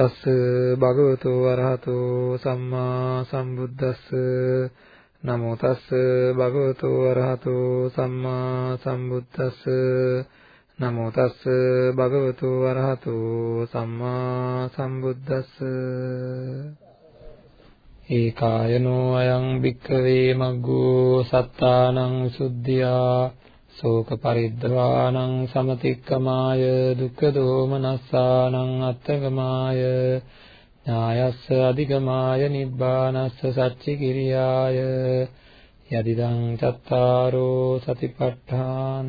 නමෝ තස්ස භගවතු වරහතෝ සම්මා සම්බුද්දස්ස. නමෝ තස්ස භගවතු වරහතෝ සම්මා සම්බුද්දස්ස. නමෝ තස්ස භගවතු වරහතෝ සම්මා සම්බුද්දස්ස. ඒකායනෝ අයං භික්ඛවේ මග්ගෝ සත්තානං සුද්ධියා ශෝක පරිද්දවානං සමතික්කමාය දුක්ඛ දෝමනස්සානං අත්තගමාය ඥායස්ස අධිගමාය නිබ්බානස්ස සච්චි කිරියාය යදිදං චත්තාරෝ සතිපට්ඨාන.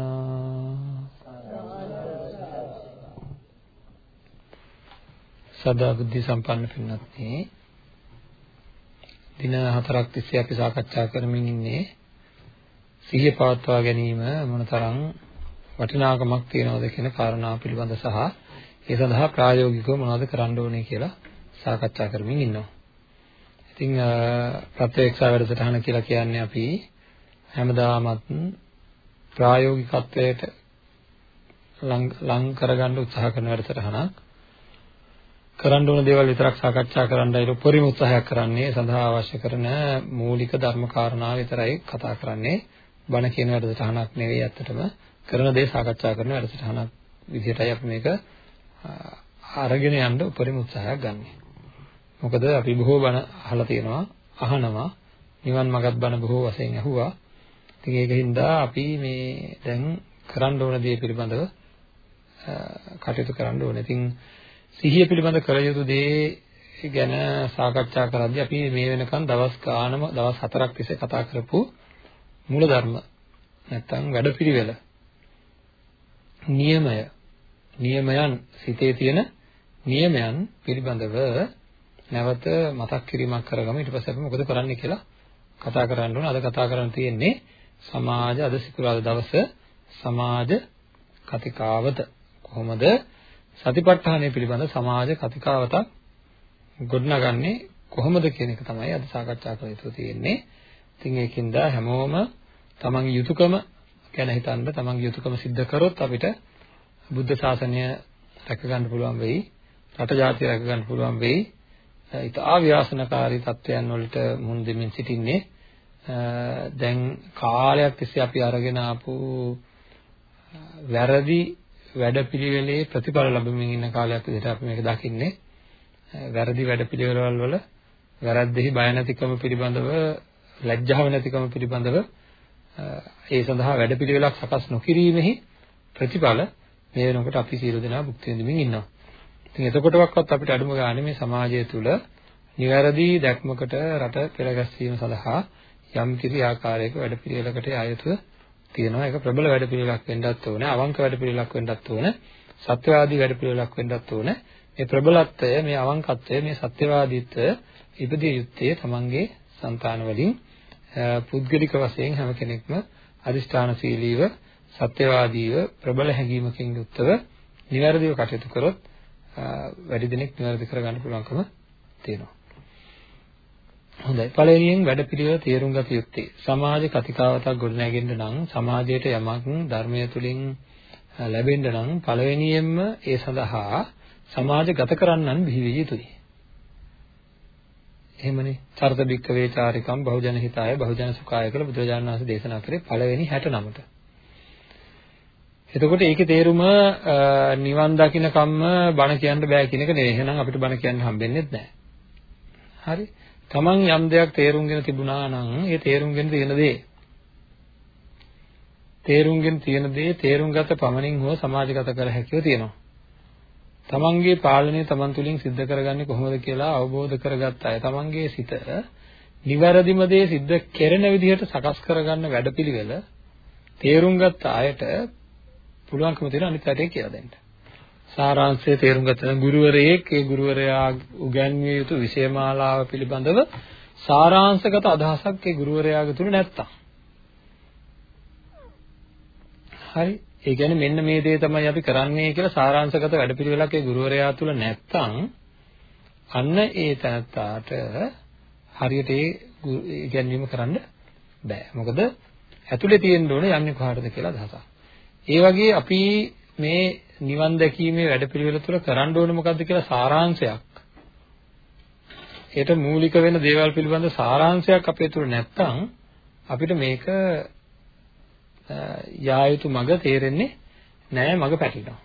සදා බුද්ධ සම්පන්න පින්වත්නි දින හතරක් තිස්සේ අපි සාකච්ඡා කරමින් ඉන්නේ සිහිය පවත්වා ගැනීම මොනතරම් වටිනාකමක් තියනවද කියන කාරණාව පිළිබඳ සහ ඒ සඳහා ප්‍රායෝගිකව මොනවද කරන්න ඕනේ කියලා සාකච්ඡා කරමින් ඉන්නවා. ඉතින් ප්‍රත්‍යක්ෂ වැඩසටහන කියලා කියන්නේ අපි හැමදාමත් ප්‍රායෝගිකත්වයට ලං කරගන්න උත්සාහ කරන වැඩසටහනක්. කරන්න ඕන දේවල් විතරක් සාකච්ඡා කරන්නයි උපරිම උත්සාහයක් කරන්නේ සඳහා අවශ්‍ය කරන මූලික ධර්ම කාරණා විතරයි කතා කරන්නේ. බණ කියන වැඩසටහනක් නෙවෙයි ඇත්තටම කරන දේ සාකච්ඡා කරන වැඩසටහනක් විදිහටයි අපි මේක අරගෙන යන්න උපරිම උත්සාහයක් ගන්නෙ. මොකද අපි බොහෝ බණ අහලා තියෙනවා අහනවා නිවන් මාර්ගත් බණ බොහෝ වශයෙන් අහුවා. ඉතින් ඒකින්ද අපි මේ දැන් කරන්න ඕන දේ පිළිබඳව කටයුතු කරන්න ඕනේ. ඉතින් සිහිය පිළිබඳ කළ යුතු දේ ගැන සාකච්ඡා කරද්දී අපි මේ වෙනකන් දවස් ගානම දවස් 4ක් තිස්සේ කතා කරපු මූලධර්ම නැත්නම් වැඩපිළිවෙල. නියමය. නියමයන් සිතේ තියෙන නියමයන් පිළිබඳව නැවත මතක් කිරීමක් කරගමු. ඊට පස්සේ අපි මොකද කරන්න කියලා කතා කරන්න ඕන. අද කතා කරන්න තියෙන්නේ සමාජ අද සිකුරාදා දවස සමාජ කතිකාවත. කොහොමද? සතිපට්ඨානය පිළිබඳ සමාජ කතිකාවතක් ගොඩනගන්නේ කොහොමද කියන එක තමයි අද සාකච්ඡා කළ යුතු තියෙන්නේ. ඉතින් ඒකින්ද හැමෝම තමන්ගේ යුතුයකම ගැන හිතන්න තමන්ගේ යුතුයකම සිද්ධ කරොත් අපිට බුද්ධ ශාසනය රැක ගන්න පුළුවන් වෙයි රට ජාතිය රැක ගන්න පුළුවන් වෙයි. ඉතා ව්‍යාසනකාරී තත්වයන් වලට මුහුණ දෙමින් සිටින්නේ. දැන් කාලයක් තිස්සේ අපි අරගෙන ආපු වැරදි වැඩපිළිවෙලේ ප්‍රතිඵල ලැබෙමින් ඉන්න කාලයක් විදිහට අපි මේක දකින්නේ. වැරදි වැඩපිළිවෙළවල් වල වැරද්දෙහි බය නැතිකම පිළිබඳව ලැජ්ජාව නැතිකම පිළිබඳව ඒ සඳහා වැඩපිළිවෙලක් සකස් නොකිරීමෙහි ප්‍රතිඵල මේ වෙනකොට අපි සියලු දෙනා භුක්ති විඳින්මින් ඉන්නවා. ඉතින් එතකොටවත් අපිට අඩුම ගානේ මේ සමාජය තුළ නිවැරදි දැක්මකට රට පෙරගැස්වීම සඳහා යම් කිසි ආකාරයක වැඩපිළිවෙලකට ආයුතුව තියෙනවා. ඒක ප්‍රබල වැඩපිළිවෙලක් වෙන්නත් ඕනේ, අවංක වැඩපිළිවෙලක් වෙන්නත් ඕනේ, සත්‍යවාදී වැඩපිළිවෙලක් වෙන්නත් ඕනේ. මේ ප්‍රබලත්වය, මේ අවංකත්වය, මේ සත්‍යවාදීත්වය ඉපදිය යුත්තේ තමන්ගේ సంతාන වලින් පුද්ගලික වශයෙන් හැම කෙනෙක්ම අදිෂ්ඨානශීලීව සත්‍යවාදීව ප්‍රබල හැඟීමකින් යුක්තව නිවැරදිව කටයුතු කරොත් වැඩි දිනෙක නිවැරදි කරගන්න පුළුවන්කම තියෙනවා. හොඳයි. පළවෙනියෙන් වැඩපිළිවෙල තේරුම් ගත යුත්තේ සමාජ කතිකාවතක් ගොඩනැගෙන්න නම් සමාජයට යමක් ධර්මය තුලින් ලැබෙන්න නම් පළවෙනියෙන්ම ඒ සඳහා සමාජගත කරන්නන් බිහි විය යුතුයි. එහෙමනේ චරිත බික්කවේ චාරිකම් බහුජන හිතාය බහුජන සුඛාය කියලා බුදුරජාණන් වහන්සේ දේශනා කරේ පළවෙනි 69ට. එතකොට ඒකේ තේරුම නිවන් දකින්න කම්ම බණ කියන්න බෑ කියන එක නෙවෙයි. එහෙනම් අපිට බණ කියන්න හම්බෙන්නේ නැහැ. හරි. Taman යම් දෙයක් තේරුම්ගෙන තිබුණා නම් ඒ තේරුම්ගෙන තියෙන දේ තේරුම්ගෙන තියෙන දේ තේරුම්ගත පමණින් හෝ සමාජගත කර හැකිව තියෙනවා. තමන්ගේ පාලනය තමන් තුළින් සිද්ධ කරගන්නේ කොහොමද කියලා අවබෝධ කරගත්ත අය තමන්ගේ සිත නිවැරදිම දේ සිද්ධ කෙරෙන විදිහට සකස් කරගන්න වැඩපිළිවෙල තේරුම් ගත්ත අයට පුළුවන්කම තියෙන අනිත් පැත්තේ කියලා දෙන්න. සාරාංශය තේරුම් ගත්ත ගුරුවරයෙක් ඒ ගුරුවරයා උගන්විය යුතු විෂයමාලාව පිළිබඳව සාරාංශගත අදහසක් ඒ ගුරුවරයාගේ තුල නැත්තම්. හරි ඒ කියන්නේ මෙන්න මේ දේ තමයි අපි කරන්නේ කියලා සාරාංශගත වැඩපිළිවෙලක් ඒ ගුරුවරයා තුල නැත්තම් අන්න ඒ තැනත්තාට හරියට ඒ ඉගැන්වීම කරන්න බෑ. මොකද ඇතුලේ තියෙන්න ඕනේ යන්නේ කොහාටද කියලා අදහසක්. ඒ වගේ අපි මේ නිවන් දැකීමේ වැඩපිළිවෙල තුළ කරන්න ඕනේ මොකද්ද කියලා සාරාංශයක් ඒට මූලික වෙන දේවල් පිළිබඳ සාරාංශයක් අපේ තුල නැත්තම් අපිට මේක යා යුතු මඟ තේරෙන්නේ නැහැ මඟ පැටලෙනවා.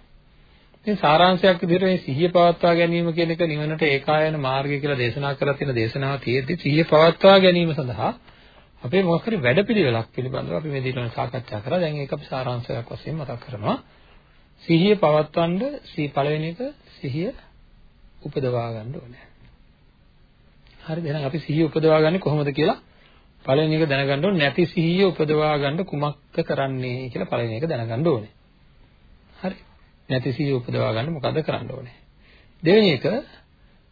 ඉතින් සාරාංශයක් විදිහට මේ සිහිය පවත්වා ගැනීම කියන එක නිවනට ඒකායන මාර්ගය කියලා දේශනා කරලා තියෙන දේශනාව තියෙද්දි සිහිය පවත්වා ගැනීම සඳහා අපේ මොකක් හරි වැඩපිළිවෙලක් පිළිබඳව අපි මේ දිනවල සාකච්ඡා කරා. දැන් ඒක අපි සාරාංශයක් වශයෙන් මතක් කරනවා. සිහිය පවත්වන්න සී පළවෙනි එක සිහිය උපදවා ගන්න ඕනේ. හරිද? එහෙනම් අපි සිහිය උපදවා ගන්නේ කොහොමද කියලා පළවෙනි එක දැනගන්න ඕනේ. නැති සිහිය උපදවා ගන්න කුමක්ද කරන්නේ කියලා පළවෙනි එක දැනගන්න ඕනේ. හරි. නැති සිහිය උපදවා ගන්න මොකද කරන්න ඕනේ? දෙවෙනි එක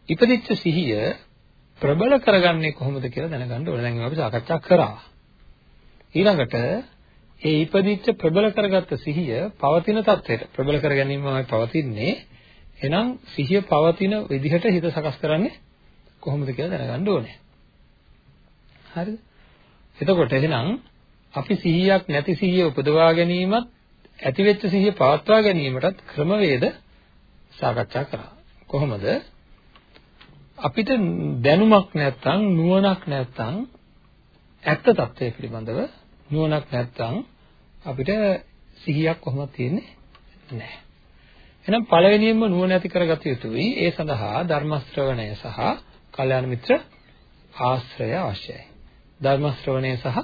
ඉපදිච්ච සිහිය ප්‍රබල කරගන්නේ කොහොමද කියලා දැනගන්න ඕනේ. දැන් අපි සාකච්ඡා කරා. ඊළඟට ඒ ඉපදිච්ච ප්‍රබල කරගත්ත සිහිය පවතින තත්ත්වයට ප්‍රබල කර ගැනීමමයි පවතින්නේ. එහෙනම් සිහිය පවතින විදිහට හිත සකස් කරන්නේ කොහොමද කියලා දැනගන්න ඕනේ. හරිද? එතකොට එහෙනම් අපි සිහියක් නැති සිහිය උපදවා ගැනීමත් ඇතිවෙච්ච සිහිය පවත්වා ගැනීමටත් ක්‍රමවේද සාකච්ඡා කරා. කොහොමද? අපිට දැනුමක් නැත්නම් නුවණක් නැත්නම් ඇත්ත తත්වයේ පිළිබඳව නුවණක් නැත්නම් අපිට සිහියක් කොහොමද තියෙන්නේ නැහැ. එහෙනම් පළවෙනියෙන්ම නුවණ ඇති කරගත යුතුයි. ඒ සඳහා ධර්ම ශ්‍රවණය සහ කල්යාණ මිත්‍ර ආශ්‍රය අවශ්‍යයි. ධර්ම ශ්‍රවණය සහ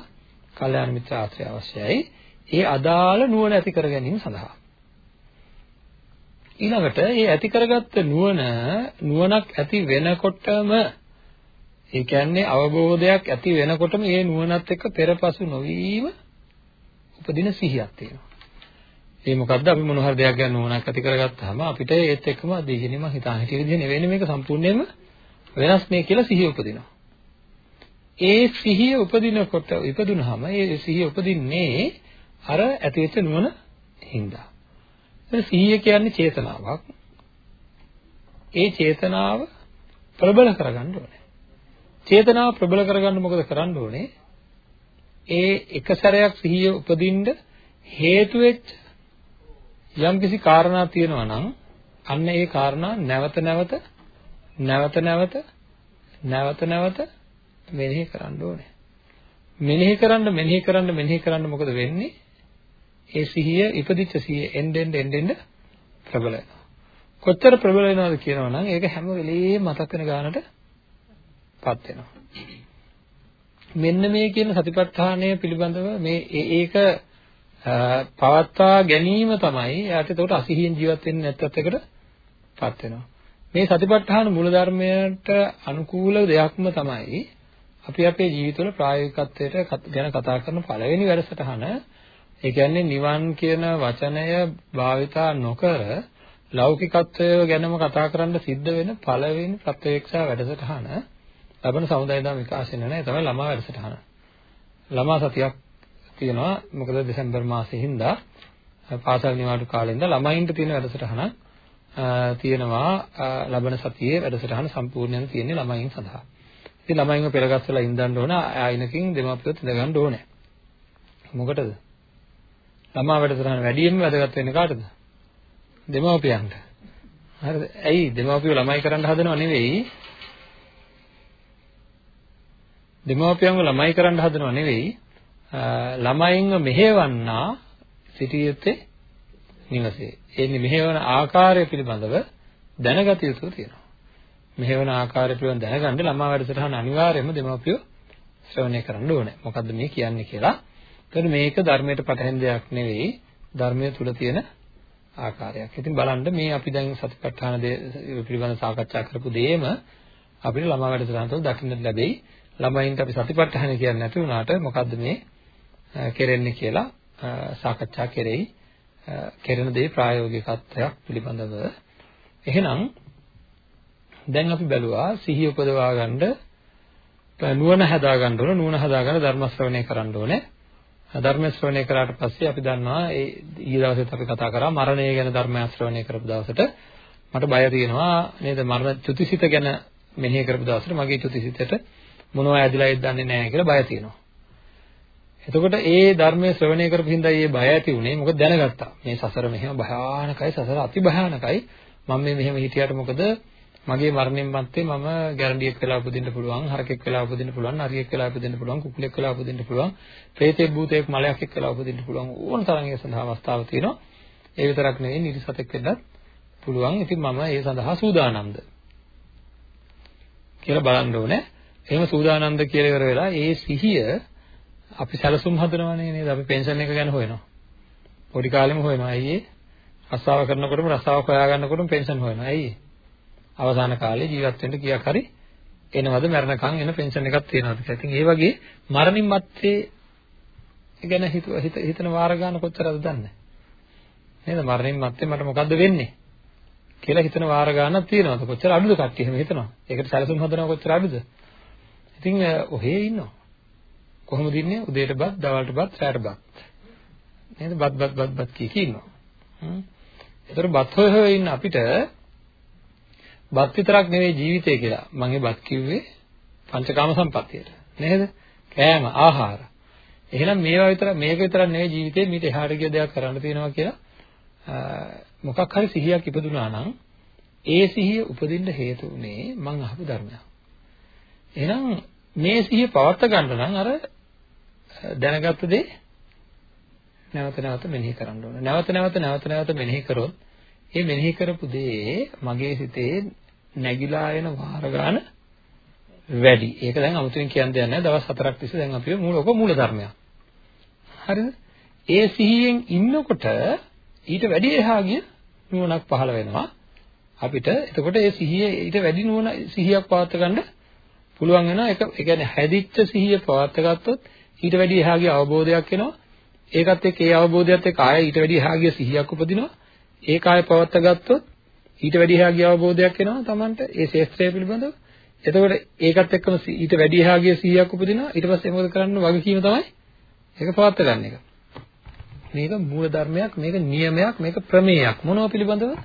කල්යාණ මිත්‍ර ආශ්‍රය අවශ්‍යයි. ඒ අදාළ නුවණ ඇති කර ගැනීම සඳහා. ඊළඟට මේ ඇති කරගත්ත නුවණ නුවණක් ඇති වෙනකොටම ඒ කියන්නේ අවබෝධයක් ඇති වෙනකොටම මේ නුවණත් එක්ක පෙරපසු නොවීම උපදින සිහියක් තියෙනවා. ඒ මොකද්ද අපි මොන හරි දෙයක් ගැන නුවණක් ඇති කරගත්තාම අපිට ඒත් එක්කම දීගෙනේ මම හිතා හිටිය විදිහ නෙවෙයි මේක සම්පූර්ණයෙන්ම වෙනස් මේ කියලා සිහිය උපදිනවා. ඒ සිහිය උපදිනකොට ඉපදුනහම ඒ සිහිය උපදින්නේ අර ඇතිවෙච්ච නුවණ හින්දා. ඒ සිහිය කියන්නේ චේතනාවක්. ඒ චේතනාව ප්‍රබල කරගන්න ඕනේ. චේතනාව ප්‍රබල කරගන්න මොකද කරන්න ඕනේ? ඒ එක සැරයක් සිහිය උපදින්න හේතු වෙච්ච යම්කිසි කාරණා තියෙනවා නම් අන්න ඒ කාරණා නැවත නැවත නැවත නැවත නැවත නැවත මෙනෙහි කරන්න ඕනේ. මෙනෙහි කරන්න මෙනෙහි කරන්න මෙනෙහි කරන්න මොකද වෙන්නේ? ඒ සිහිය ඉපදිච්ච සිහිය එන්නෙන් එන්නෙන් ප්‍රබල වෙනවා. කොච්චර ප්‍රබල වෙනවද කියනවා නම් ඒක හැම වෙලෙම මතක් වෙන ගානටපත් වෙනවා. මෙන්න මේ කියන සතිපට්ඨානය පිළිබඳව මේ ඒක පවත්වා ගැනීම තමයි යාට එතකොට අසිහියෙන් ජීවත් වෙන්නේ නැත්තත් එකටපත් වෙනවා. මේ සතිපට්ඨාන මූලධර්මයට අනුකූල දෙයක්ම තමයි අපි අපේ ජීවිතවල ප්‍රායෝගිකත්වයට ගැන කතා කරන පළවෙනි වැඩසටහන ඒ කියන්නේ නිවන් කියන වචනය භාවිතා නොකර ලෞකිකත්වය ගැනම කතා කරන්න සිද්ධ වෙන පළවෙනි ප්‍රත්‍යක්ෂා වැඩසටහන ලබන සමුදාය දා විකාශය වෙන ඒ තමයි ළමා වැඩසටහන. ළමා සතියක් තියෙනවා මොකද දෙසැම්බර් මාසෙ හින්දා පාසල් නිවාඩු කාලේ ඉඳලා ළමයින්ට තියෙන වැඩසටහන තියෙනවා ලබන සතියේ වැඩසටහන සම්පූර්ණයෙන් තියෙන්නේ ළමයින් සඳහා. ඉතින් ළමයින්ව පෙරගස්සලා ඉඳන් ඕන ආයිනකින් දෙමාපියොත් ඉඳ ගන්න ඕනේ. මොකටද? ළමා වැඩසටහන වැඩියෙන්ම වැදගත් වෙන්නේ කාටද? දෙමාපියන්ට. හරිද? ඇයි දෙමාපියෝ ළමයි කරන්න හදනව නෙවෙයි. දෙමාපියන්ව ළමයි කරන්න හදනව නෙවෙයි. ළමයින්ව මෙහෙවන්නා සිටියත්තේ නිවසේ. ඒ මෙහෙවන ආකාරය පිළිබඳව දැනගත යුතු තියෙනවා. මෙහෙවන ආකාරය පිළිබඳව දැනගන්න ළමා වැඩසටහන අනිවාර්යයෙන්ම දෙමාපියෝ ශ්‍රවණය කරන්න ඕනේ. මොකද්ද මේ කියන්නේ කියලා. ඒතකොට මේක ධර්මයට පටහැන් දෙයක් නෙවෙයි. ධර්මයේ තුල තියෙන ආකාරයක්. ඉතින් බලන්න මේ අපි දැන් සතිපට්ඨාන පිළිබඳව සාකච්ඡා කරපු දෙයම අපිට ළමා වැඩසටහන තුළ දකින්න ලැබෙයි. ළමයින්ට අපි සතිපට්ඨාන කියන්නේ නැති වුණාට මොකද්ද මේ කෙරෙන්නේ කියලා සාකච්ඡා කෙරෙයි. කෙරෙන දේ ප්‍රායෝගිකත්වයක් පිළිබඳව එහෙනම් දැන් අපි බැලුවා සිහිය උපදවා ගන්න නුවණ හදා ගන්න ඕන. නුවණ හදා ගන්න ධර්ම ශ්‍රවණය කරන්න ඕනේ. ධර්ම ශ්‍රවණය කරාට පස්සේ අපි දන්නවා ඒ ඊයේ දවසෙත් අපි කතා කරා මරණය ගැන ධර්ම ශ්‍රවණය කරපු දවසට. මට බය තියෙනවා නේද? මරණ චුතිසිත ගැන මෙහෙය කරපු දවසට මගේ චුතිසිතට මොනවා ඇදිලායිද දන්නේ නැහැ කියලා බය තියෙනවා. එතකොට ඒ ධර්මයේ ශ්‍රවණය කරපු හින්දා මේ බය ඇති උනේ මොකද දැනගත්තා. මේ සසර මෙහෙම භයානකයි සසර අති භයානකයි. මම මේ මෙහෙම හිටියට මොකද? මගේ මරණයෙන් මත්තේ මම ගැරන්ඩියෙක් වෙලා උපදින්න පුළුවන්, හරකෙක් වෙලා උපදින්න පුළුවන්, නරියෙක් වෙලා උපදින්න පුළුවන්, කුකුලෙක් වෙලා උපදින්න පුළුවන්, ප්‍රේතෙක් භූතයෙක් මලයක් එක්ක වෙලා උපදින්න පුළුවන් ඕන තරම් ඒ සඳහා අවස්ථාවක් තියෙනවා. ඒ විතරක් නෙවෙයි නිරිසතෙක් වෙන්නත් පුළුවන්. ඉතින් මම ඒ සඳහා සූදානම්ද කියලා බලන්න ඕනේ. එහෙම සූදානම්ද කියලා ඉවර වෙලා ඒ සිහිය අපි සැලසුම් හදනවනේ නේද? අපි පෙන්ෂන් එක ගැන හොයනවා. පොඩි කාලෙම හොයනවා. ඇයි ඒ? රස්සාව කරනකොටම රස්සාවක් හොයාගන්නකොටම පෙන්ෂන් හොයනවා. ඇයි ඒ? අවසාන කාලේ ජීවත් වෙන්න කීයක් හරි එනවද මරණකම් එන පෙන්ෂන් එකක් තියෙනවද කියලා. ඉතින් ඒ වගේ මරණින් මත්තේ ගැන හිතන වාර ගන්න කොච්චරද දන්නේ නේද? මරණින් මත්තේ මට මොකද්ද වෙන්නේ කියලා හිතන වාර ගන්නක් තියෙනවද? කොච්චර අඩුද කට්ටිය එහෙම හිතනවා. ඒකට සැලසුම් හදනවා කොච්චර අඩුද? ඉතින් ඔහේ ඉන්නවා. කොහොමද ඉන්නේ? උදේට බත්, දවල්ට බත්, රාත්‍රීට බත්. නේද? බත් බත් බත් බත් කී කී ඉන්නවා. හ්ම්. ඒතර බත් හොය හොය ඉන්න අපිට බත් විතරක් නෙවෙයි ජීවිතය කියලා. මම ඒ බත් කිව්වේ පංචකාම සම්පත්තියට. නේද? කෑම, ආහාර. එහෙනම් මේවා විතර මේක විතරක් නෙවෙයි ජීවිතේ මීට එහාට ගිය දෙයක් කරන්න තියෙනවා කියලා මොකක් හරි සිහියක් ඉපදුනා නම් ඒ සිහිය උපදින්න හේතු උනේ මං අහපු ධර්මයක්. එහෙනම් මේ සිහිය පවත්වා ගන්න නම් අර දැනගත්ත දේ නැවත නැවත මෙනෙහි කරන්න ඕනේ. නැවත නැවත නැවත නැවත මෙනෙහි කරොත් ඒ මෙනෙහි කරපු දේ මගේ සිතේ නැగిලා එන වාර ගන්න වැඩි. ඒක දැන් අමුතුවෙන් කියන්න දෙයක් නැහැ. දවස් 4ක් තිස්සේ දැන් අපි මූලක මූල ධර්මයක්. හරිද? ඒ සිහියෙන් ඉන්නකොට ඊට වැඩි එහා ගිය නුවණක් පහළ වෙනවා. අපිට එතකොට ඒ සිහිය ඊට වැඩි නුවණ සිහියක් පවත් ගන්න පුළුවන් වෙනවා. ඒක ඒ කියන්නේ හැදිච්ච සිහිය පවත් ගත්තොත් ඊට වැඩි එහා ගිය අවබෝධයක් එනවා. ඒකත් එක්ක ඒ අවබෝධයත් එක්ක ආය ඊට වැඩි එහා ගිය සිහියක් උපදිනවා. ඒක ආය පවත් ගත්තොත් ඊට වැඩි එහා ගිය අවබෝධයක් එනවා Tamanට ඒ ශේස්ත්‍රය පිළිබඳව. එතකොට ඒකත් එක්කම ඊට වැඩි එහා ගිය 100ක් උපදිනවා. ඊට පස්සේ මොකද කරන්න වගකීම තමයි ඒක පවත්ත ගන්න එක. මේක මූල ධර්මයක්, මේක නියමයක්, මේක ප්‍රමේයක්. මොනව පිළිබඳව?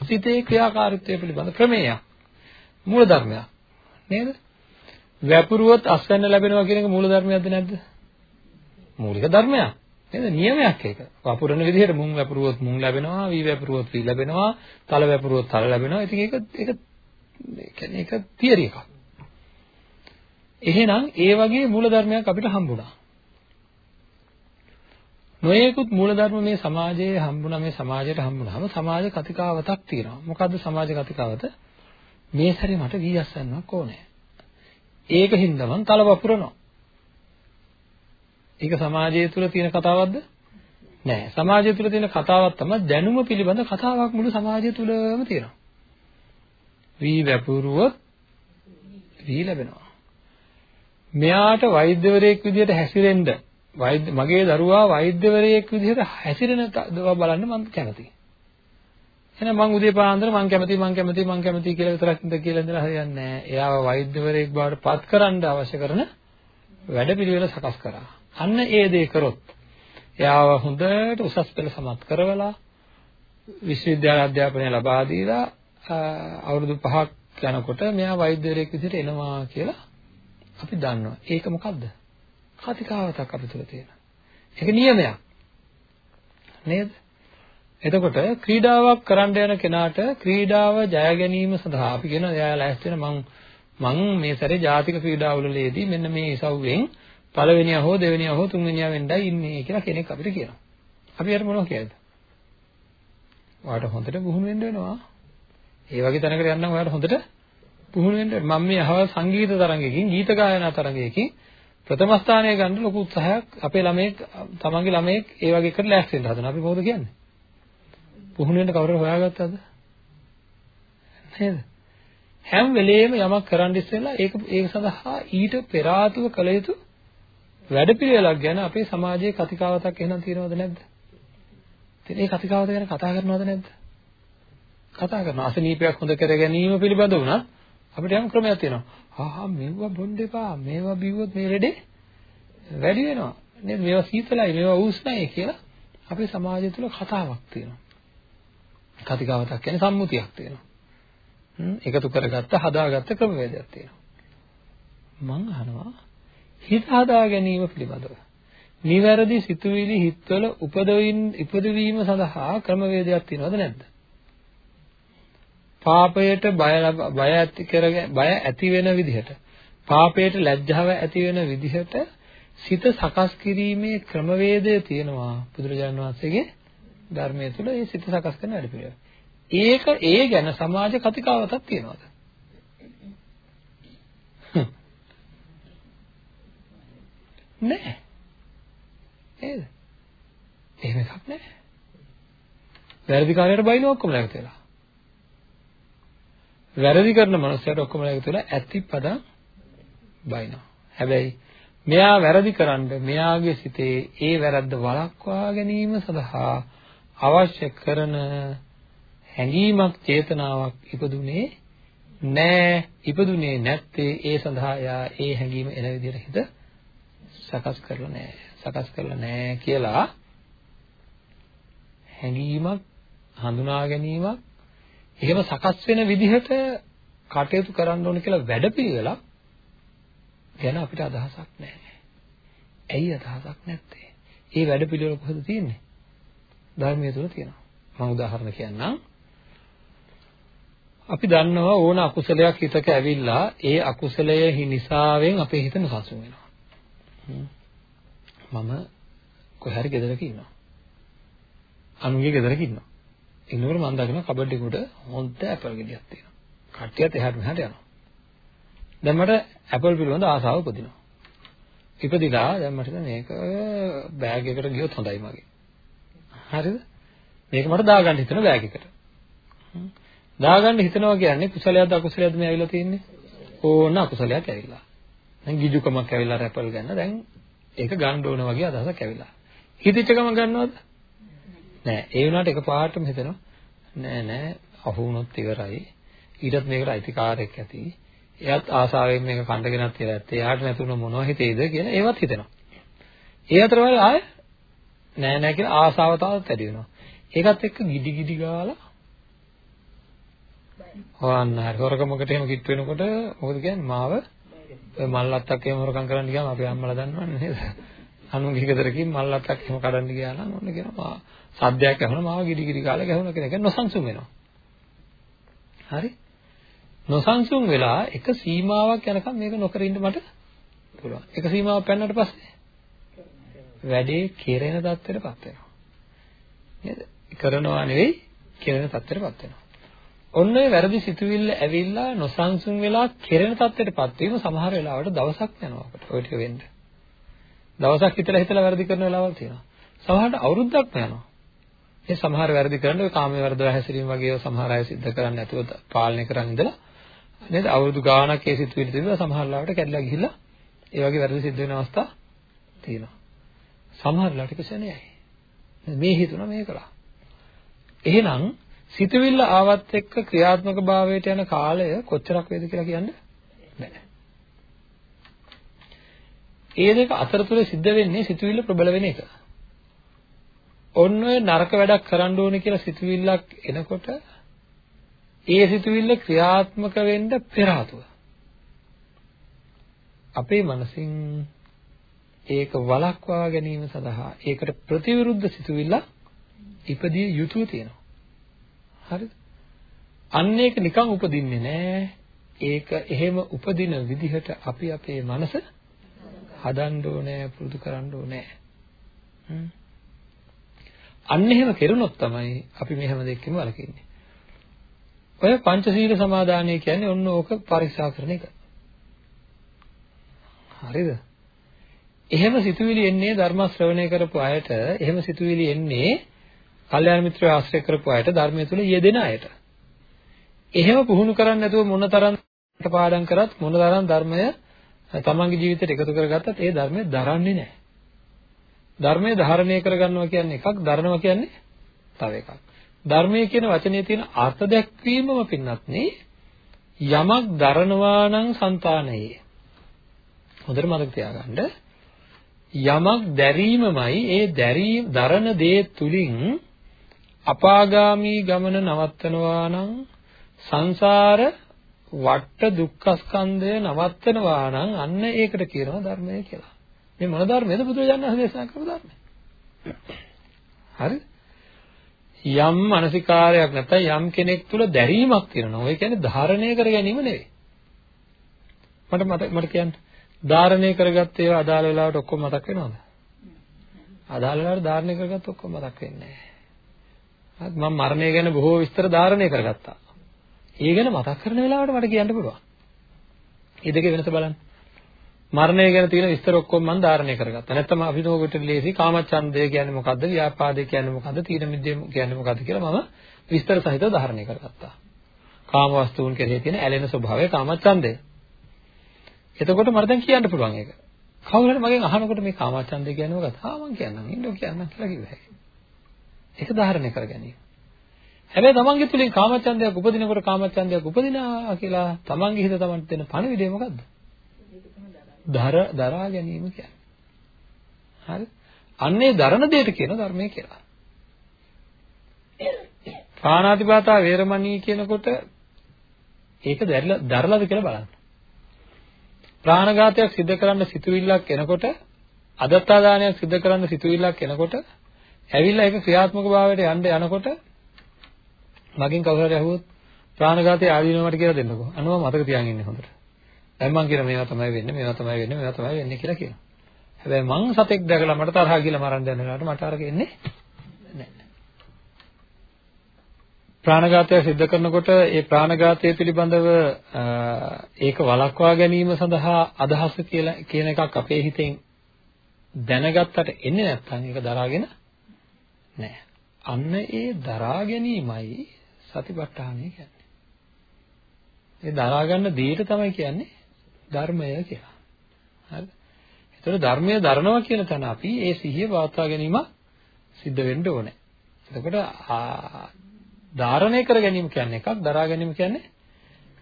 සිතේ ක්‍රියාකාරීත්වය පිළිබඳ ප්‍රමේයක්. මූල ධර්මයක්. නේද? වැපරුවොත් අස්වැන්න ලැබෙනවා කියන එක මූල ධර්මයක්ද නැද්ද? මූලික ධර්මයක්. නේද? නියමයක් ඒක. වපුරන විදිහට මුං වැපරුවොත් මුං ලැබෙනවා, වී වැපරුවොත් වී ලැබෙනවා, තල වැපරුවොත් තල ලැබෙනවා. ඉතින් ඒක ඒක ඒ කියන්නේ ඒක තියරි එකක්. එහෙනම් ඒ වගේ මූලධර්මයක් අපිට හම්බුණා. නොයෙකුත් මූලධර්ම මේ සමාජයේ හම්බුණා මේ සමාජයට හම්බුණාම සමාජ කතිකාවතක් තියෙනවා. මොකද්ද සමාජ කතිකාවත? මේ සැරේ මට ගියස් යන්නක් ඕනේ. ඒකින්ද මං තල වපුරනවා. ඒක සමාජය තුළ තියෙන කතාවක්ද? නෑ. සමාජය තුළ තියෙන කතාවක් තමයි දැනුම පිළිබඳ කතාවක් මුළු සමාජය තුළම තියෙනවා. වී වැපුරුවොත් වී ලැබෙනවා. මෙයාට වෛද්‍යවරයෙක් විදිහට හැසිරෙන්න වෛද්‍ය මගේ දරුවා වෛද්‍යවරයෙක් විදිහට හැසිරෙන දව බලන්න මම කැමතියි. එහෙනම් මං උදේ පාන්දර මං කැමතියි මං කැමතියි මං කැමතියි කියලා විතරක් ඉඳ කියලා ඉඳලා හරියන්නේ නැහැ. එයාව වෛද්‍යවරයෙක් බවට පත් කරන්න අවශ්‍ය කරන වැඩපිළිවෙල සකස් කරා. අන්න ඒ දේ කරොත් එයාව හොඳට උසස් පෙළ සමත් කරවලා විශ්වවිද්‍යාල අධ්‍යාපනය ලබා දීලා අවුරුදු 5ක් යනකොට මෙයා වෛද්‍යවරයෙක් විදිහට එනවා කියලා අපි දන්නවා. ඒක මොකද්ද? කතිකාවතක් අපි තුල තියෙන. ඒක නියමයක්. නේද? එතකොට ක්‍රීඩාවක් කරන්න යන කෙනාට ක්‍රීඩාව ජය ගැනීම සඳහා අපි කියන එයා ලෑස්ති වෙන මං මං මේ සැරේ ජාතික ක්‍රීඩාවලදී මෙන්න මේ ඉසව්වෙන් පළවෙනියා හෝ දෙවෙනියා හෝ තුන්වෙනියා වෙන්නයි ඉන්නේ කියලා කෙනෙක් අපිට කියනවා. අපි යට මොනවද කියලාද? ඔයාලට හොඳට පුහුණු වෙන්න වෙනවා. ඒ වගේ තැනකට යන්න ඔයාලට හොඳට පුහුණු වෙන්න මම මේ අහවල් සංගීත තරඟයකින් ගීත ගායනා තරඟයකින් ප්‍රථම ස්ථානය ගන්න ලොකු උත්සාහයක් අපේ ළමයෙක් තමන්ගේ ළමයෙක් ඒ වගේ එකට ලෑස්ති වෙන්න හදනවා. අපි කොහොමද කියන්නේ? පුහුණු වෙන්න කවුරු හොයාගත්තද? නේද? හැම වෙලෙම යමක් කරන්න ඉස්සෙල්ලා ඒක ඒක සඳහා ඊට පෙර ආතුව කළ යුතු වැඩපිළිවෙලක් ගැන අපේ සමාජයේ කතිකාවතක් එහෙනම් තියෙනවද නැද්ද? ඉතින් ඒ කතිකාවත ගැන කතා කරනවද නැද්ද? කතා කරනවා. අසනීපයක් හොඳ කර ගැනීම පිළිබඳ වුණත් අපිට යම් ක්‍රමයක් තියෙනවා. ආහා මේවා බොන්න එපා. මේවා බිව්වොත් මේ ලෙඩේ වැඩි වෙනවා. නේද? මේවා සීතලයි, මේවා උෂ්ණයි කියලා අපේ සමාජය තුළ කතාවක් තියෙනවා. කතිකාවතක් කියන්නේ සම්මුතියක් තියෙනවා. හ්ම් එකතු කරගත්ත හදාගත්ත ක්‍රමවේදයක් තියෙනවා. මම අහනවා හිත හදා ගැනීම පිළිබඳව. නිවැරදි සිතුවිලි හිත්වල උපදවින් ඉපදවීම සඳහා ක්‍රමවේදයක් තියෙනවද නැද්ද? පාපයට බය බය ඇති කරගෙන බය ඇති වෙන විදිහට පාපයට ලැජ්ජාව ඇති වෙන විදිහට සිත සකස් කිරීමේ ක්‍රමවේදය තියෙනවා බුදුරජාණන් වහන්සේගේ ධර්මයේ තුල ඒ සිත සකස් කරන වැඩ පිළිවෙල. ඒක ඒ ගැන සමාජ කතිකාවතක් තියෙනවද? නෑ. නේද? එහෙම එකක් නෑ. වැරදි කාර්යයට බයින ඔක්කොම නැගත වෙලා. වැරදි කරන මනුස්සයට ඔක්කොම නැගත වෙලා ඇති පදම් බයිනවා. හැබැයි මෙයා වැරදි කරන්න මෙයාගේ සිතේ ඒ වැරද්ද වළක්වා ගැනීම සඳහා අවශ්‍ය කරන හැඟීමක් චේතනාවක් ඉපදුනේ නෑ ඉපදුනේ නැත්තේ ඒ සඳහා එයා ඒ හැඟීම එන විදිහට හිත සකස් කරලා නෑ සකස් කරලා නෑ කියලා හැඟීමක් හඳුනා ගැනීමක් එහෙම සකස් වෙන විදිහට කටයුතු කරන්න ඕන කියලා වැඩපිළිවෙලක් ගැන අපිට අදහසක් නැහැ. ඇයි අදහසක් නැත්තේ? ඒ වැඩපිළිවෙල කොහෙද තියෙන්නේ? ධර්මයේ තුල තියෙනවා. මම උදාහරණ කියන්නම්. අපි දන්නවා ඕන අකුසලයක් හිතක ඇවිල්ලා ඒ අකුසලය නිසාවෙන් අපේ හිත නසසුන් වෙනවා. මම කොහේ හරි ගෙදරක ඉන්නවා. අනුන්ගේ ගෙදරක ඉන්නවා. ඉන්නකොට මම දකිනවා කබඩ් එකකට හොඳ ඇපල් ගෙඩියක් තියෙනවා. කට්ටියත් එහාට මෙහාට යනවා. දැන් මට ඇපල් පිළිබඳ ආසාව උපදිනවා. ඉපදිලා දැන් මට මේක බෑග් එකකට ගියොත් හොඳයි මගේ. හරිද? මේක මට දාගන්න හිතන බෑග් එකට. දාගන්න හිතනවා කියන්නේ කුසලයක්ද අකුසලයක්ද මේ ඇවිල්ලා තියෙන්නේ? ඕන අකුසලයක් ඇවිල්ලා. දැන් ගිජුකමක් ඇවිල්ලා රැපල් ගන්න. දැන් ඒක ගන්න ඕන වගේ අදහසක් ඇවිල්ලා. හිතිච්ච ගම ගන්නවද? නෑ. ඒ වුණාට එකපාරටම හිතෙනවා නෑ නෑ අහු වුණොත් ඉවරයි. ඊටත් මේකට අයිතිකාරයක් ඇති. එයාත් ආසාවෙන් මේක කණ්ඩගෙනත් කියලා ඇත්තේ. එයාට නැතුණ මොනව හිතේද කියලා ඒවත් හිතෙනවා. ඒ අතර වල ආය නෑ නෑ කියලා ආසාව තවත් වැඩි වෙනවා. ඒකත් එක්ක ගිඩි ගිඩි ගාලා හොයන්න හරි හොරකමකට එහෙම කිට් වෙනකොට මොකද කියන්නේ මාව ඔය මල්ලත්තක් එහෙම හොරකම් කරන්න ගියාම අපේ අම්මලා දන්නවන්නේ නේද? අනුන්ගේ ගෙදරකින් මල්ලත්තක් එහෙම කඩන්න ගියා නම් ඔන්න කියනවා සද්දයක් ඇහුණා මාව ගිඩි ගිඩි කාලේ ගැහුණා කියන එක නොසන්සුන් වෙනවා. හරි? නොසන්සුන් වෙලා එක සීමාවක් යනකම් මේක නොකර ඉන්න මට පුළුවන්. එක සීමාවක් පැනනට පස්සේ වැඩේ කෙරෙන தත්ත්වයටපත් වෙනවා. නේද? කරනවා නෙවෙයි කෙරෙන தත්ත්වයටපත් වෙනවා. ඔන්න ඔය වැරදි සිතුවිල්ල ඇවිල්ලා නොසන්සුන් වෙලා කෙරෙන தත්ත්වයටපත් වීම සමහර වෙලාවට දවසක් යනවා අපිට. ඔය ටික වෙන්න. දවසක් හිතලා හිතලා වැරදි කරන වෙලාවල් තියෙනවා. සමහරට අවුරුද්දක් යනවා. ඒ සමහර වැරදි කරන ඔය කාමයේ වර්ධව හැසිරීම වගේ ඒවා සමහර අය සිද්ධ කරන්නේ නැතුව පාලනය කරන් ඉඳලා නේද අවුරුදු ගාණක් ඒ සිතුවිලි තිබුණා සමහර ලාවට කැඩලා ගිහිල්ලා ඒ වගේ වැරදි සිද්ධ වෙන අවස්ථා තියෙනවා. සමහර ලාට කිසෙන්නේ මේ හිතුණා මේ කළා. එහෙනම් සිතුවිල්ල ආවත් එක්ක ක්‍රියාත්මක භාවයට යන කාලය කොච්චරක් වේද කියලා කියන්න බෑ. ඒ දෙක අතරතුර සිද්ධ වෙන්නේ සිතුවිල්ල ප්‍රබල වෙන එක. ඔන්න ඔය නරක වැඩක් කරන්න ඕනේ කියලා සිතුවිල්ලක් එනකොට ඒ සිතුවිල්ල ක්‍රියාත්මක වෙන්න පෙර අපේ මනසින් ඒක වළක්වා ගැනීම සඳහා ඒකට ප්‍රතිවිරුද්ධ සිතුවිල්ල ඉපදිය යුතුය තියෙනවා. හරිද? අන්න ඒක නිකන් උපදින්නේ නෑ. ඒක එහෙම උපදින විදිහට අපි අපේ මනස හදන්න ඕනේ, පුරුදු කරන්න ඕනේ. අන්න එහෙම කෙරුණොත් තමයි අපි මේ හැම දෙයක්ම වලකින්නේ. ඔය පංචශීල සමාදානය කියන්නේ ඔන්න ඕක පරික්ෂා කරන එක. හරිද? එහෙම සිතුවිලි එන්නේ ධර්ම ශ්‍රවණය කරපු අයට, එහෙම සිතුවිලි එන්නේ කල්යාණ මිත්‍රය ආශ්‍රය කරපු අයට, ධර්මයේ තුල යෙදෙන අයට. එහෙම පුහුණු කරන්නේ නැතුව මොනතරම් පාඩම් කරත් මොනතරම් ධර්මය තමන්ගේ ජීවිතයට එකතු කරගත්තත් ඒ ධර්මය දරන්නේ නැහැ. ධර්මය ධාරණය කරගන්නවා කියන්නේ එකක්, දරනවා කියන්නේ තව එකක්. ධර්මයේ කියන වචනේ තියෙන අර්ථ දැක්වීමම පින්නත් නේ යමක් දරනවා නම් సంతානයේ හොඳට මතක තියාගන්න යමක් දැරීමමයි ඒ දැරීම දරන දේ තුලින් අපාගාමී ගමන නවත්තනවා නම් සංසාර වට දුක්ඛ ස්කන්ධය නවත්තනවා නම් අන්න ඒකට කියනවා ධර්මය කියලා. මේ මොන ධර්මයේද බුදුරජාණන් වහන්සේ දේශනා කරපු ධර්මය. හරිද? යම් මානසිකාරයක් නැත්නම් යම් කෙනෙක් තුල දැරීමක් තියෙනවා. ඔය කියන්නේ ධාරණය කර ගැනීම නෙවෙයි. මට මට මට කියන්න. ධාරණය කරගත්ත ඒවා අදාළ වෙලාවට ඔක්කොම මතක් වෙනවද? අදාළ වෙලාවට ධාරණය කරගත්ත ඔක්කොම මතක් වෙන්නේ නැහැ. මම මරණය ගැන බොහෝ විස්තර ධාරණය කරගත්තා. ඒ ගැන මතක් කරන වෙලාවට මට කියන්න පුළුවන්. ඒ දෙකේ වෙනස බලන්න. මරණය ගැන තියෙන විස්තර ඔක්කොම මම ධාරණය කරගත්තා. නැත්නම් අභිනෝගට ලේසි කාමචන්දය කියන්නේ මොකද්ද? ව්‍යාපාදය කියන්නේ මොකද්ද? තීන මිද්දේ කියන්නේ මොකද්ද කියලා මම විස්තර සහිතව ධාරණය කරගත්තා. කාම වස්තුන් කෙරෙහි තියෙන ඇලෙන ස්වභාවය කාමචන්දය. එතකොට මට දැන් කියන්න පුළුවන් ඒක. කවුරු හරි මගෙන් අහනකොට මේ කාමචන්දය කියන්නේ මොකක්ද? ආ මං කියන්නම්. ඉන්නෝ කියන්නම් කියලා කිව්වා. ඒක ධාරණය කර ගැනීම. හැබැයි තමන්ගේ තුලින් කාමචන්දයක් උපදිනකොට කාමචන්දයක් උපදිනා කියලා තමන්ගේ හිත තමන්ට දෙන පණිවිඩය මොකද්ද? දර දරා ගැනීම කියන්නේ. හරි? අන්නේ දරන දෙයට කියන ධර්මය කියලා. පාණාතිපාතා වේරමණී කියනකොට ඒක දැරලා දරලාද කියලා බලන්න. ප්‍රාණඝාතයක් සිදු කරන්න සිතුවිල්ලක් එනකොට අදත්තා දානයක් සිදු කරන්න සිතුවිල්ලක් එනකොට ඇවිල්ලා ඒක ක්‍රියාත්මක භාවයට යන්න යනකොට මගෙන් කවුරු හරි අහුවොත් ප්‍රාණඝාතය ආදීනවට කියලා දෙන්නකෝ. අනුව මතක තියාගෙන ඉන්න හොඳට. දැන් මං කියන මේවා තමයි වෙන්නේ මේවා තමයි වෙන්නේ මේවා තමයි වෙන්නේ කියලා කියනවා. හැබැයි මං සතෙක් දැකලා මට තරහා ගිහලා මරන්න යන වෙලාවට මට අරක එන්නේ නැහැ. ප්‍රාණඝාතය සිද්ධ කරනකොට ඒ ප්‍රාණඝාතය පිළිබඳව ඒක වළක්වා ගැනීම සඳහා අදහස කියලා කියන එකක් අපේ හිතෙන් දැනගත්තට එන්නේ නැත්නම් ඒක දරාගෙන නැහැ. අන්න ඒ දරා ගැනීමයි සතිපට්ඨානය කියන්නේ. ඒ දරා ගන්න දෙයට තමයි කියන්නේ ධර්මය කියලා. හරිද? ඒතකොට ධර්මය දරනවා කියන තැන අපි ඒ සිහිය පවත්වා ගැනීම සිද්ධ වෙන්න ඕනේ. එතකොට ධාරණය කර ගැනීම කියන්නේ එකක්, දරා ගැනීම කියන්නේ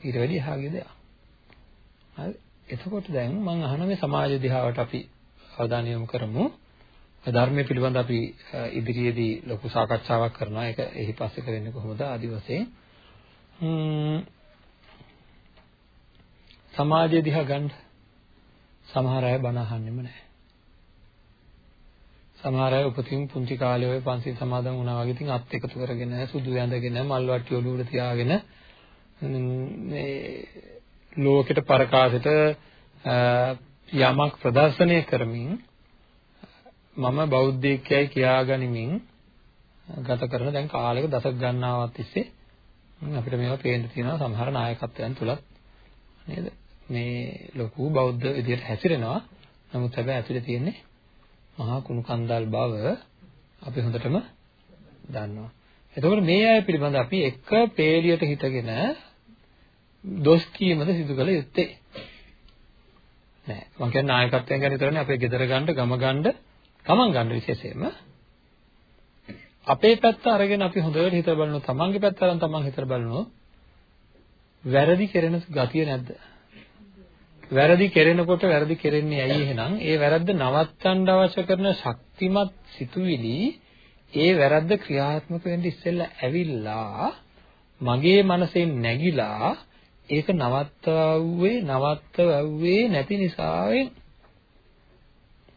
ඊට වැඩි එහාගේ දෙයක්. හරි? එතකොට දැන් මම අහන මේ සමාජ දිහාවට අපි අවධානය යොමු කරමු. ධර්මයේ පිළිබඳ අපි ඉදිරියේදී ලොකු සාකච්ඡාවක් කරනවා. ඒක එහි පස්සේ කරන්නේ කොහොමද ආදි වශයෙන්. සමාජය දිහා ගන්න සමහර අය බණ අහන්නෙම නැහැ. සමහර අය උපතින් පුංචි කාලේ ඔය පන්සිල් සමාදන් වුණා වගේ ඉතින් අත් එකතු කරගෙන සුදු ඇඳගෙන මල් වට්ටි ඔලුවට තියාගෙන මේ ලෝකෙට පරකාසෙට යමක් ප්‍රදර්ශනය කරමින් මම බෞද්ධයෙක්යයි කියාගනිමින් ගත කරන දැන් කාලයක දශක ගණනාවක් තිස්සේ අපිට මේවා පේන්න තියෙනවා සමහර නායකත්වයන් තුලත් නේද මේ ලොකු බෞද්ධ විදියට හැසිරෙනවා. නමුත් හැබැයි ඇතුලේ තියෙන්නේ මහා කුණු කන්දල් බව අපි හොඳටම දන්නවා. එතකොට මේ අය පිළිබඳ අපි එක පේලියට හිටගෙන දොස් කීමද සිදු කළ යුත්තේ. නෑ. මම කියන්නේ නායකත්වයෙන් ගැන විතරනේ අපේ ගෙදර ගන්න, ගම ගන්න, තමන් ගන්න විශේෂයෙන්ම අපේ පැත්ත අරගෙන අපි හොඳට හිතලා බලනවා තමන්ගේ පැත්ත අරන් තමන් හිතලා බලනවා වැරදි කෙරෙන ගතිය නැද්ද? වැරදි කෙරෙනකොට වැරදි කෙරෙන්නේ ඇයි එහෙනම්? ඒ වැරද්ද නවත්තන්න අවශ්‍ය කරන ශක්තිමත් සිතුවිලි ඒ වැරද්ද ක්‍රියාත්මක වෙන්න ඉස්සෙල්ලා ඇවිල්ලා මගේ මනසෙන් නැగిලා ඒක නවත්තවුවේ නවත්තවුවේ නැති නිසාවෙන්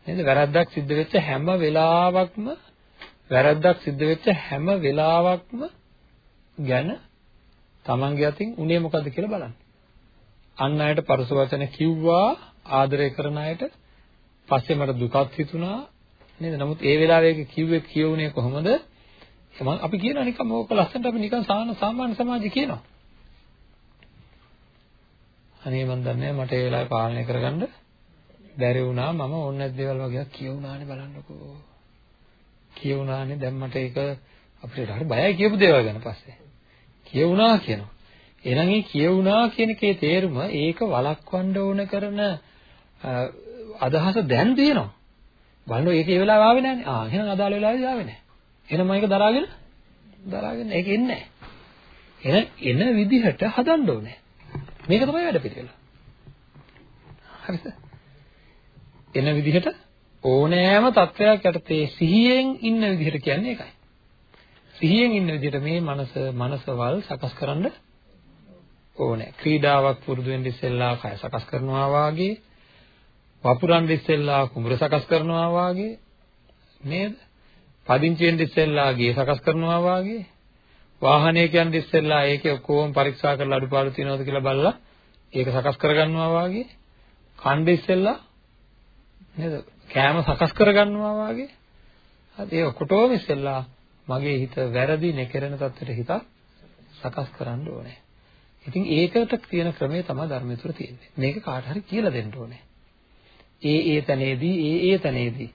නේද වැරද්දක් සිද්ධ වෙච්ච හැම වෙලාවකම වැරද්දක් සිද්ධ වෙච්ච හැම වෙලාවකම ගැන තමන්ගේ අතින් උනේ මොකද්ද කියලා බලන්න. අන් අයට පරස වචන කිව්වා ආදරය කරන අයට පස්සේ මට දුකක් හිතුණා නේද? නමුත් ඒ වෙලාවේ කිව්වේ කියුනේ කොහොමද? මම අපි කියනවා නිකන් ඕක ලස්සනට අපි නිකන් සාමාන්‍ය සමාජය කියනවා. අනේ මන් දන්නේ මට ඒ වෙලාවේ පාලනය කරගන්න බැරි වුණා මම ඕන නැති දේවල් වගේ කියුණානේ බලන්නකෝ. කියුණානේ දැන් මට ඒක අපිට හරි බයයි කියපු දේවල් ගැන පස්සේ. කියුණා කියනවා. එහෙනම් මේ කියුණා කියන එකේ තේරුම ඒක වළක්වන්න ඕන කරන අදහස දැන් තියෙනවා. බලන්න ඒක ඒ වෙලාව ආවේ නැහනේ. ආ එහෙනම් අදාළ වෙලාවේ ආවේ නැහැ. එහෙනම් මම ඒක දරාගෙන දරාගෙන ඒක එන්නේ නැහැ. එහෙනම් එන විදිහට හදන්න ඕනේ. මේක තමයි වැඩ පිළිවෙල. හරිද? එන විදිහට ඕනෑම තත්වයක් යටතේ සිහියෙන් ඉන්න විදිහට කියන්නේ ඒකයි. සිහියෙන් ඉන්න විදිහට මේ මනස මනසවල් සකස් කරන්න ඕනේ. ක්‍රීඩාවක් පුරුදු වෙන්න ඉස්සෙල්ලා කය සකස් කරනවා වාගේ වපුරන් ඉස්සෙල්ලා කුඹුර සකස් කරනවා වාගේ නේද? පදිංචියෙන් ඉස්සෙල්ලා ගේ සකස් කරනවා වාගේ වාහනය කියන්නේ ඉස්සෙල්ලා ඒකේ ඔක්කොම පරීක්ෂා කරලා අඩුපාඩු තියෙනවද කියලා බලලා ඒක සකස් කරගන්නවා වාගේ කණ්ඩ ඉස්සෙල්ලා නේද? කෑම සකස් කරගන්නවා වාගේ හරි ඒ ඔකොටම ඉස්සෙල්ලා මගේ හිත වැරදි නෙකරන තත්ත්වයට හිත සකස් කරන්න ඕනේ. ඉතින් ඒකට තියෙන ක්‍රමය තමයි ධර්මයේ තුල තියෙන්නේ. මේක කාට හරි කියලා දෙන්න ඕනේ. ඒ ඒ තැනේදී ඒ ඒ තැනේදී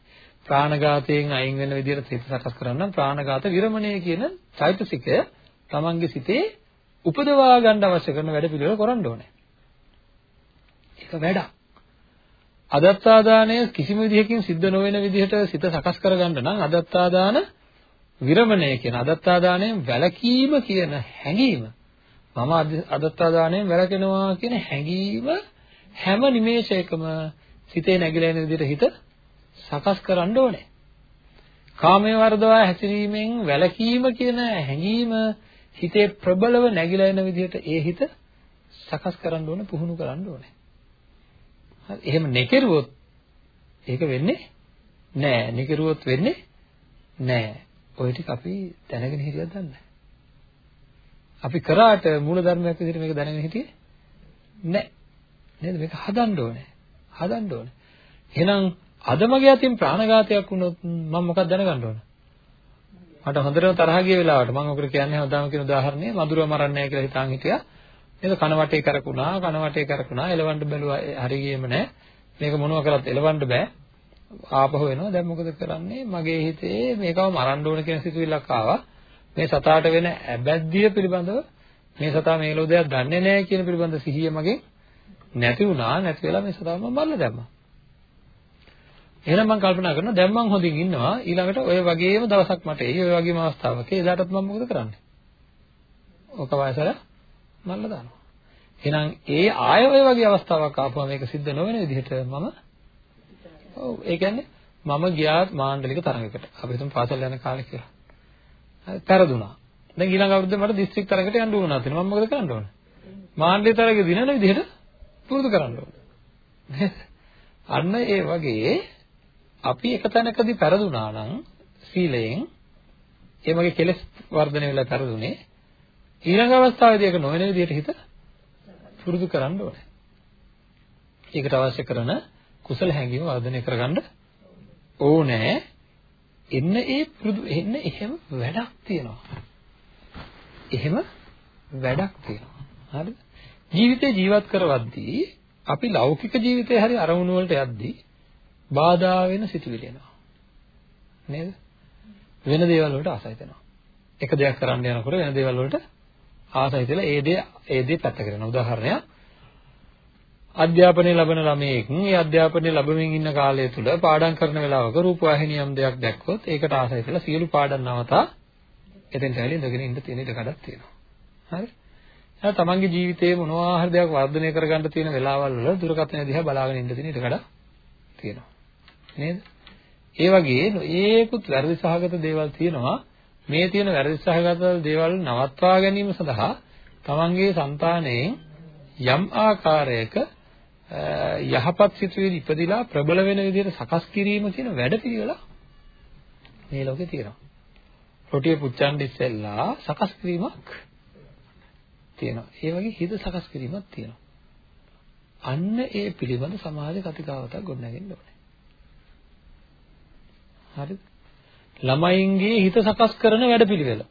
ප්‍රාණඝාතයෙන් අයින් වෙන විදිහට සිත සකස් කරන්න ප්‍රාණඝාත විරමණය කියන චෛතසිකය තමන්ගේ සිතේ උපදවා ගන්න අවශ්‍ය කරන වැඩ පිළිවෙල කරන්න ඕනේ. ඒක වැඩක්. අදත්තාදානය කිසිම විදිහකින් සිද්ධ නොවන විදිහට සිත සකස් කරගන්න නම් අදත්තාදාන විරමණය කියන අදත්තාදානයෙන් වැළකීම කියන හැඟීම මම අදත්තාදානයෙන් වැළකෙනවා කියන හැඟීම හැම නිමේෂයකම සිතේ නැగిලා එන විදිහට හිත සකස් කරන්න ඕනේ. කාමයේ වර්ධවා හැසිරීමෙන් වැළකීම කියන හැඟීම හිතේ ප්‍රබලව නැగిලා එන විදිහට ඒ හිත සකස් කරන්න ඕනේ පුහුණු කරන්න ඕනේ. හරි එහෙම නෙකරුවොත් ඒක වෙන්නේ නෑ. නෙකරුවොත් වෙන්නේ නෑ. ඔය ටික අපි දැනගෙන හිටියද දන්නේ අපි කරාට මූල ධර්මයක් විදිහට මේක දැනගෙන හිටියේ නෑ. නේද? මේක හදන්න ඕනේ. හදන්න ඕනේ. එහෙනම් අද මගේ අතින් ප්‍රාණඝාතයක් වුණොත් මම මොකක්ද දැනගන්න ඕන? මට හොඳටම තරහ ගිය වෙලාවට මම ඔකට කියන්නේ හැමදාම කියන උදාහරණය මధుරව මරන්නේ නැහැ කියලා හිතාන් හිටියා. නේද? කන වටේ කරකුණා, කන වටේ කරකුණා, එලවන්න බැලුවා හරි ගියේම නැහැ. මේක මොනව කරත් එලවන්න බෑ. ආපහු එනවා. දැන් මොකද කරන්නේ? මගේ හිතේ මේකව මරන්න ඕන කියන සිතුවිල්ලක් ආවා. මේ සතාට වෙන ඇබැද්දිය පිළිබඳව මේ සතා මේ ලෝදයක් දන්නේ නැහැ කියන පිළිබඳ සිහිය මගෙන් නැති වුණා. නැති වෙලා මේ සතාව මම මරලා දැම්මා. එහෙනම් මම කල්පනා කරනවා දැන් මම හොඳින් ඉන්නවා ඊළඟට ඔය වගේම දවසක් මට එයි ඔය වගේම අවස්ථාවක එදාටත් මම මොකද කරන්නේ? ඕක වයසල මල්ල දානවා. එහෙනම් ඒ ආය ඔය වගේ අවස්ථාවක් ආපුවම මේක සිද්ධ නොවන විදිහට මම ඔව් ඒ කියන්නේ මම ගියා මාණ්ඩලික තරඟයකට. අපි හිතමු පාසල් යන කාලේ කියලා. හරි පෙරදුනා. දැන් ඊළඟ අවුරුද්දේ මට දිස්ත්‍රික් තරඟයකට යන්න උවමනා තියෙනවා. මම මොකද කරන්න ඕන? මාණ්ඩලික තරඟේ දිනන විදිහට පුරුදු කරන්න ඕන. අන්න ඒ වගේ අපි එක තැනකදී පෙරදුනා නම් සීලයෙන් ඒ වගේ කෙලෙස් වර්ධනය වෙලා පෙරදුනේ ඊළඟ අවස්ථාවේදී ඒක නොවන විදිහට හිත පුරුදු කරන්න ඕනේ. ඒකට අවශ්‍ය කරන කුසල හැඟීම වර්ධනය කරගන්න ඕනේ. එන්න ඒ පුරුදු එන්න එහෙම වැඩක් තියෙනවා. එහෙම වැඩක් තියෙනවා. හරිද? ජීවිතේ ජීවත් කරවද්දී අපි ලෞකික ජීවිතේ හරි අරමුණු වලට යද්දී බාධා වෙන සිතුවිලි එනවා. නේද? වෙන දේවල් වලට ආසයි වෙනවා. එක දෙයක් කරන්න යනකොට වෙන දේවල් වලට ආසයි කියලා ඒ දේ ඒ දේ පැත්ත කරනවා. උදාහරණයක් අධ්‍යාපනය ලබන ළමයෙක් ඒ අධ්‍යාපනය ලැබමින් ඉන්න කාලය තුල පාඩම් කරන වෙලාවක රූපවාහිනියම් දෙයක් දැක්කොත් ඒකට ආසයි කියලා සියලු පාඩම් නවතා එතෙන්ට ඇවිල්ලා ඉඳගෙන ඉන්න තියෙන ඉඩ කඩක් තියෙනවා. හරි? එහෙනම් තමන්ගේ ජීවිතයේ මොනවා හරි දෙයක් වර්ධනය කරගන්න තියෙන වෙලාවල් වල දුරකථනය දිහා බලාගෙන ඉන්න තියෙන ඉඩ කඩක් තියෙනවා. නේද? ඒ වගේ ඒකුත් වැරදි සහගත දේවල් තියෙනවා. මේ තියෙන වැරදි සහගත දේවල් නවත්වා ගැනීම සඳහා තමන්ගේ సంతාණයෙන් යම් ආකාරයක යහපත් සිතුවිලි ඉපදිලා ප්‍රබල වෙන විදිහට සකස් කිරීම කියන වැඩපිළිවෙල මේ ලෝකේ තියෙනවා. රොටිය පුච්චන්න ඉස්සෙල්ලා සකස් කිරීමක් තියෙනවා. ඒ වගේ හිත සකස් කිරීමක් තියෙනවා. අන්න ඒ පිළිබඳ සමාජ කතිකාවතක් ගොඩනගෙන්න ඕනේ. හරිද? ළමයින්ගේ හිත සකස් කරන වැඩපිළිවෙල.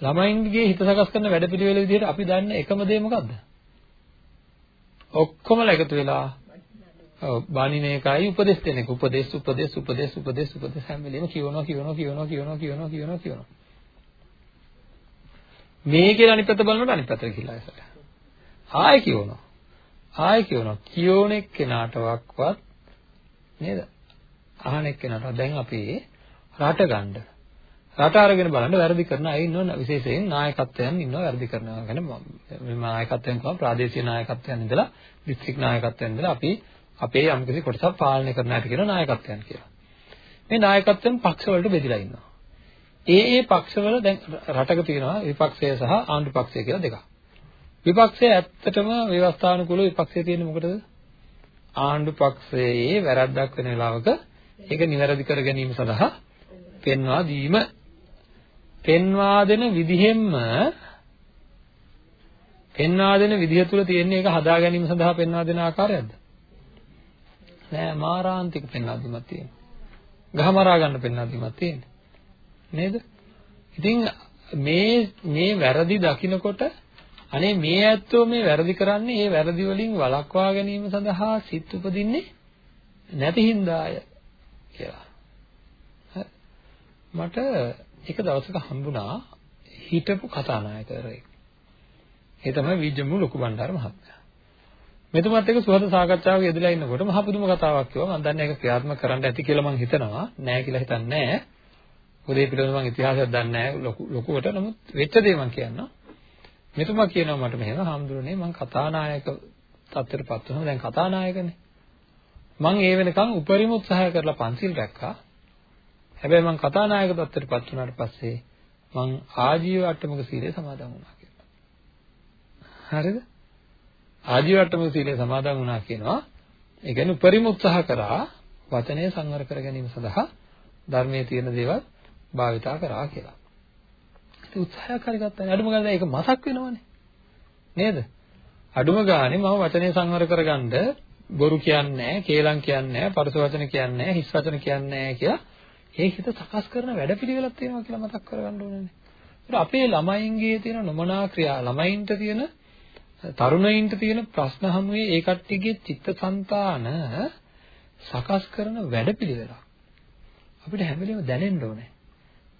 ළමයින්ගේ හිත සකස් කරන වැඩපිළිවෙල විදිහට අපි දන්න එකම දේ මොකද්ද? ඔක්කොමලා එකතු වෙලා ඔව් බානින එකයි උපදේශ දෙන එක. උපදේශ උපදේශ උපදේශ උපදේශ උපදේශ හැම වෙලේම කියනවා කියනවා කියනවා කියනවා කියනවා කියනවා කියනවා. මේ කියලා අනිත් පැත්ත බලනකොට අනිත් පැත්තට ගිහිල්ලා ඇසට. ආයෙ කියනවා. ආයෙ කියනවා. කියෝනෙක් කෙනාටවත් නේද? අහන එක්කෙනාට දැන් අපි රට ගන්න රට අරගෙන බලන්න වැරදි කරන අය ඉන්නවා විශේෂයෙන් නායකත්වයන් ඉන්නවා වැරදි කරනවා ගැන මේ නායකත්වයන් කියනවා ප්‍රාදේශීය නායකත්වයන් ඉඳලා දිස්ත්‍රික් නායකත්වයන් ඉඳලා අපි අපේ යම්කිසි කොටසක් පාලනය කරන අයට කියන නායකත්වයන් කියලා. මේ නායකත්වයන් පක්ෂවලට බෙදිලා ඉන්නවා. ඒ ඒ පක්ෂවල දැන් රටක තියෙනවා විපක්ෂය සහ ආණ්ඩු පක්ෂය කියලා දෙකක්. විපක්ෂය ඇත්තටම ව්‍යවස්ථානුකූල විපක්ෂය තියෙන්නේ මොකටද? ආණ්ඩු පක්ෂයේ වැරද්දක් වෙන වෙලාවක ඒක නිවැරදි කර ගැනීම සඳහා පෙන්වා දීම පෙන්වා දෙන විදිහෙන්ම පෙන්වා දෙන විදිහ තුල තියෙන එක හදා ගැනීම සඳහා පෙන්වා දෙන ආකාරයක්ද? නෑ මාරාන්තික පෙන්වා දීමක් තියෙනවා. ගහමරා ගන්න පෙන්වා දීමක් තියෙනවා. නේද? ඉතින් මේ මේ වැරදි දකිනකොට අනේ මේ ඇත්තෝ මේ වැරදි කරන්නේ ඒ වැරදි වලින් වළක්වා ගැනීම සඳහා සිත් උපදින්නේ නැති හින්දාය කියලා. මට එක දවසක හම්බුණා හිටපු කතානායකයෙක්. ඒ තමයි විජ්ජමු ලොකු බණ්ඩාර මහත්මයා. මෙතුමත් එක්ක සුහද සාකච්ඡාවක යෙදලා ඉන්නකොට මහ පුදුම කතාවක් කිව්වා. මම දන්නේ ඒක ක්‍රියාත්මක කරන්න ඇති කියලා මම හිතනවා. නෑ කියලා හිතන්නේ නෑ. මොකද ඒ පිළිබඳව මම ඉතිහාසයක් දන්නේ නෑ ලොකු ලොකුවට. නමුත් වෙච්ච දේ මම කියන්නම්. මෙතුමා කියනවා මට මෙහෙම හාමුදුරනේ මම කතානායක තත්ත්වයටපත් වුණා. දැන් කතානායකනේ. මම ඒ වෙනකන් උපරිම උත්සාහය කරලා පන්සිල් රැක්කා. හැබැයි මම කතානායක තත්ත්වයටපත් වුණාට පස්සේ මං ආජීව අට්ටමක සීලය සමාදන් වුණා කියලා. හරිද? ආජීව අට්ටමක සීලය සමාදන් වුණා කියනවා. ඒ කියන්නේ උපරිම උත්සාහ කරා වචනය සංවර කර ගැනීම සඳහා ධර්මයේ තියෙන දේවල් භාවිතා කරා කියලා. ඉතින් උත්සාහයක් කරගත්තා. අඩුම ගානේ ඒක මතක් වෙනවනේ. නේද? අඩුම ගානේ මම වචනේ සංවර කරගන්න බොරු කියන්නේ නැහැ, කේලම් කියන්නේ නැහැ, පරස වචන කියන්නේ නැහැ, හිස් වචන කියන්නේ නැහැ කියලා ඒ හිත සකස් කරන වැඩපිළිවෙලක් තියෙනවා කියලා මතක් කරගන්න ඕනේ. ඒක අපේ ළමයින්ගේ තියෙන නොමනා ක්‍රියා, ළමයින්ට තියෙන තරුණයින්ට තියෙන ප්‍රශ්න හැමුවේ ඒ කට්ටියගේ චිත්තසංතාන සකස් කරන වැඩපිළිවෙලක්. අපිට හැම වෙලේම දැනෙන්න ඕනේ.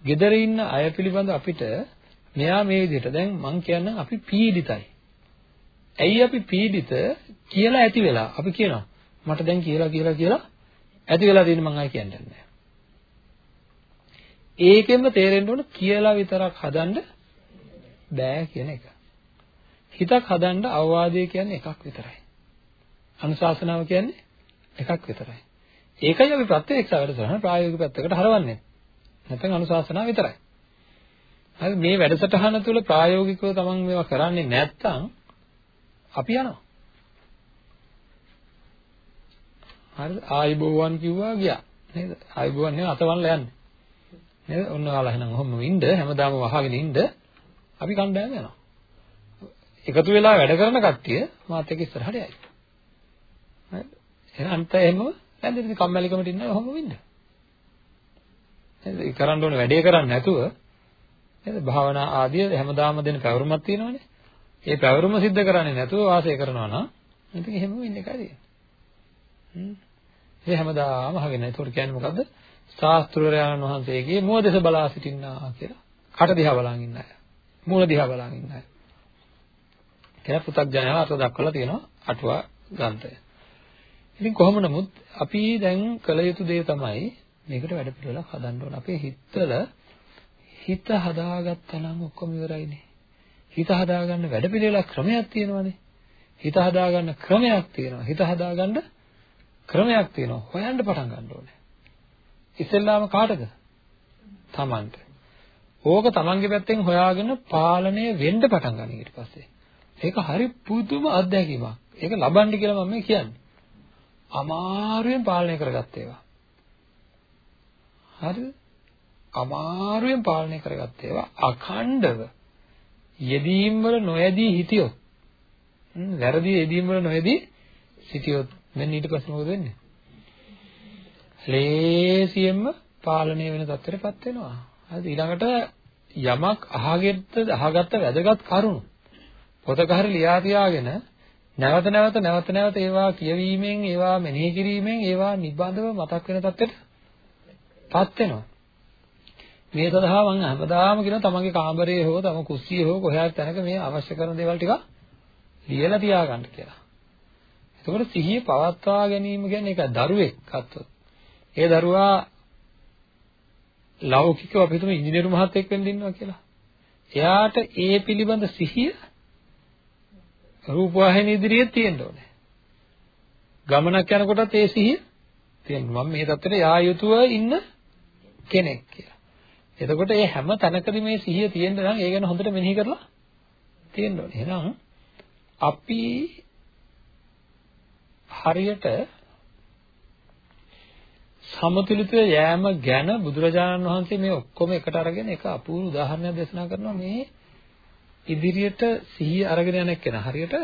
gedare ඉන්න අය පිළිබඳ අපිට මෙයා මේ විදිහට දැන් මං කියන්නම් අපි පීඩිතයි. ඇයි අපි පීඩිත කියලා ඇති වෙලා අපි කියනවා මට දැන් කියලා කියලා කියලා ඇති වෙලා තියෙන මං ආයි කියන්නේ නැහැ. ඒකෙන්ම තේරෙන්න ඕන කියලා විතරක් හදන්න බෑ කියන එක. හිතක් හදන්න අවවාදය කියන්නේ එකක් විතරයි. අනුශාසනාව කියන්නේ එකක් විතරයි. ඒකයි අපි ප්‍රත්‍යක්ෂ වැඩසටහන ප්‍රායෝගික පැත්තකට හරවන්නේ. නැත්නම් අනුශාසනාව විතරයි. හරි මේ වැඩසටහන තුළ ප්‍රායෝගිකව තමන් මේවා කරන්නේ නැත්නම් අපි යනවා. හරි ආයිබෝවන් කිව්වා ගියා. නේද? ආයිබෝවන් නේ අතවන්න යන්නේ. නේද? ඔන්න ඔයාලා එහෙනම් ඔහොම ඉන්න හැමදාම වහගෙන ඉන්න අපි කණ්ඩායම යනවා. එකතු වෙලා වැඩ කරන කට්ටිය මාත් එක්ක ඉස්සරහට යයි. හරි. එහෙනම් අන්ත එහෙම නැද්ද ඉතින් කම්මැලිකමට ඉන්න ඔහොම වෙන්න. නේද? ඒ කරන්න ඕන වැඩේ කරන්නේ නැතුව නේද? භාවනා ආදිය හැමදාම දෙන පැවරුමක් තියෙනවනේ. ඒ පැවරුම සිද්ධ කරන්නේ නැතුව වාසය කරනවා නම් ඉතින් එහෙම වෙන්නේ එකයි තියෙන්නේ. හ්ම්. ඒ හැමදාම අහගෙන. ඒකට කියන්නේ මොකද්ද? ශාස්ත්‍රවරයන් වහන්සේගේ මුව දෙස බලා සිටින්නා කියලා. කට දිහා බලන් ඉන්න අය. මූණ දිහා බලන් ඉන්න අය. කියලා පුතග්ජනයව අර්ථ දක්වලා තියෙනවා අටුවා ග්‍රන්ථය. ඉතින් කොහොම නමුත් අපි දැන් කළ යුතු දේ තමයි මේකට වැඩ පිළිවෙලක් හදන්න ඕන. අපේ හිතවල හිත හදාගත්තා නම් ඔක්කොම ඉවරයිනේ. හිත හදාගන්න වැඩ පිළිවෙලක් ක්‍රමයක් තියෙනවානේ. හිත හදාගන්න ක්‍රමයක් තියෙනවා. හිත හදාගන්න ක්‍රමයක් තියෙනවා. හොයන්න පටන් ගන්න ඕනේ. ඉස්සෙල්ලාම කාටද? Tamanට. ඕක Tamanගේ පැත්තෙන් හොයාගෙන පාලනය වෙන්න පටන් ගන්න ඊට පස්සේ. ඒක හරි පුදුම අත්දැකීමක්. ඒක ලබන්න කියලා මම කියන්නේ. අමාරුවෙන් පාලනය කරගත්ත ඒවා. හරිද? අමාරුවෙන් පාලනය කරගත්ත ඒවා අඛණ්ඩව යෙදීම් වල නොයදී හිටියොත් වැරදි යෙදීම් වල නොයදී සිටියොත් මෙන්න ඊට පස්සේ මොකද වෙන්නේ? ලේසියෙන්ම පාලනය වෙන තත්ත්වයටපත් වෙනවා. හරිද? ඊළඟට යමක් අහගෙත්ත අහගත්ත වැදගත් කරුණු පොතක හරි ලියා තියාගෙන නැවත නැවත නැවත නැවත ඒවා කියවීමෙන් ඒවා මෙනෙහි කිරීමෙන් ඒවා නිබඳව මතක් වෙන තත්ත්වයටපත් වෙනවා. මේ සඳහා මම හැමදාම කියන තමන්ගේ කාමරයේ හෝ තම කුස්සියේ හෝ කොහේ තැනක මේ අවශ්‍ය කරන දේවල් ටික ලියලා තියාගන්න කියලා. එතකොට සිහිය පවත්වා ගැනීම කියන්නේ ඒක දරුවෙක් අත්වත්. ඒ දරුවා ලෞකිකව අපි හිතමු ඉංජිනේරු මහත්තයෙක් වෙන්න ඉන්නවා කියලා. එයාට ඒ පිළිබඳ සිහිය රූපවාහිනිය ඉදිරියේ තියෙන්න ඕනේ. ගමනක් යනකොටත් ඒ සිහිය තියෙන්න. මම මේ தත්තට යා යුතුව ඉන්න කෙනෙක් කියලා. එතකොට මේ හැම තැනකදී මේ සිහිය තියෙන්න නම් ඒ ගැන හොඳට මෙනෙහි කරලා තියෙන්න ඕනේ. එහෙනම් අපි හරියට සමතුලිතව යෑම ගැන බුදුරජාණන් වහන්සේ මේ ඔක්කොම එකට අරගෙන එක අපූර්ව උදාහරණයක් දේශනා කරනවා මේ ඉදිරියට සිහිය අරගෙන යන කෙනා හරියට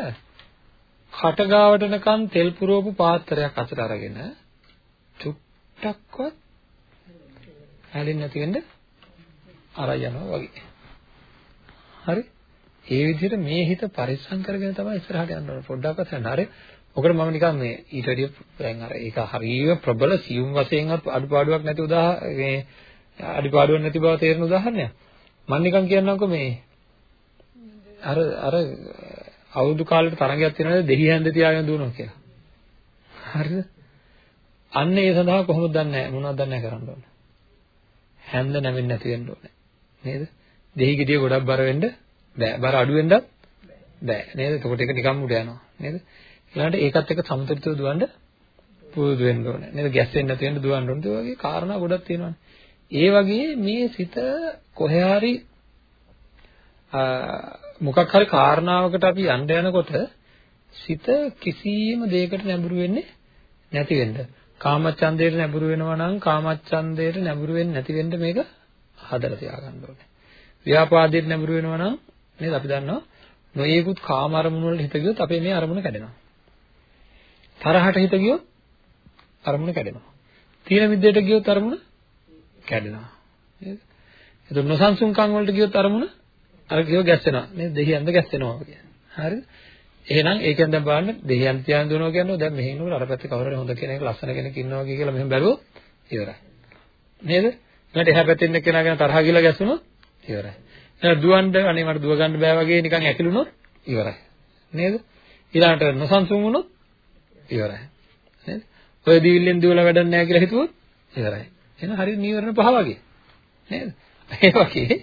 කටගාවට නිකන් තෙල් පුරවපු පාත්‍රයක් අතට අරගෙන චුට්ටක්වත් හැලෙන්නේ නැති වෙන්න අරයි යනවා වගේ. හරි? ඒ විදිහට මේ හිත පරිස්සම් කරගෙන තමයි ඉස්සරහට යන්න ඕනේ. පොඩ්ඩක්වත් යන්න. හරි? මොකද මම නිකන් මේ ඊට වැඩිය දැන් අර ඒක හරියම ප්‍රබල සියුම් වශයෙන්වත් අඩුපාඩුවක් නැති උදා මේ අඩුපාඩුවක් නැති බව තේරෙන උදාහරණයක්. මම නිකන් කියන්නම්කෝ මේ අර අර අවුරුදු කාලෙට තරඟයක් තියෙනවද දෙහි හැන්ද තියාගෙන දුවනවා කියලා. හරිද? අන්න ඒ සඳහා කොහොමද දන්නේ මොනවද දන්නේ කරන්න ඕන. හැන්ද නැවෙන්නේ නැති වෙන්න ඕනේ. නේද? දෙහි ගෙඩිය ගොඩක් බර වෙන්න බෑ. බර අඩු වෙන්නත් බෑ. නේද? එතකොට ඒක නිකම් උඩ යනවා. නේද? ඊළඟට ඒකත් එක්ක සමතුලිතව දුවන්න පුරුදු වෙන්න ඕනේ. නේද? ගැස්සෙන්නේ නැති වෙන්න දුවන්න ඕනේ. ඒ වගේ කාරණා ගොඩක් තියෙනවානේ. ඒ වගේ මේ සිත කොහේ හරි මොකක් හරි කාරණාවකට අපි යන්න යනකොට සිත කිසියම් දෙයකට නැඹුරු වෙන්නේ නැති වෙන්න. කාමච්ඡන්දයට නැඹුරු වෙනවා නම් කාමච්ඡන්දයට නැඹුරු වෙන්නේ නැති වෙන්න මේක හදලා තියාගන්න ඕනේ. ව්‍යාපාදයට නැඹුරු වෙනවා නම් නේද අපි දන්නවා නොයේකුත් කාම අරමුණු වලට හිත ගියොත් අපේ මේ අරමුණ කැඩෙනවා. තරහට හිත ගියොත් අරමුණ කැඩෙනවා. තීන මිද්දේට ගියොත් අරමුණ කැඩෙනවා. නේද? එතකොට නොසන්සුන්කම් වලට ගියොත් අරමුණ අර කියව ගැස්සෙනවා නේද? දෙහියන්ද ගැස්සෙනවා කියන්නේ. හරිද? එහෙනම් ඒකෙන් දැන් බලන්න දෙහියන් තියන් දුවනවා කියන්නේ දැන් මෙහෙ ඉන්නකොට අර පැත්තේ කවුරු හරි හොඳ කෙනෙක් ලස්සන කෙනෙක් ඉන්නවා වගේ කියලා මෙහෙම බැලුවොත් ඉවරයි. නේද? ඊට එහා පැත්තේ ඉන්න කෙනා ගැන තරහ ගිලා ගැස්සුනොත් ඉවරයි. එහෙනම් දුවන්න අනේ මට දුව ගන්න බෑ වගේ නිකන් ඇකිලුනොත් ඉවරයි. නේද? ඊළඟට නොසන්සුන් වුණොත් ඉවරයි. නේද? ඔය දිවිල්ලෙන් දිවලා වැඩක් නැහැ කියලා හිතුවොත් ඉවරයි. එහෙනම් හරිය නීවරණ පහ වගේ. නේද? ඒ වගේ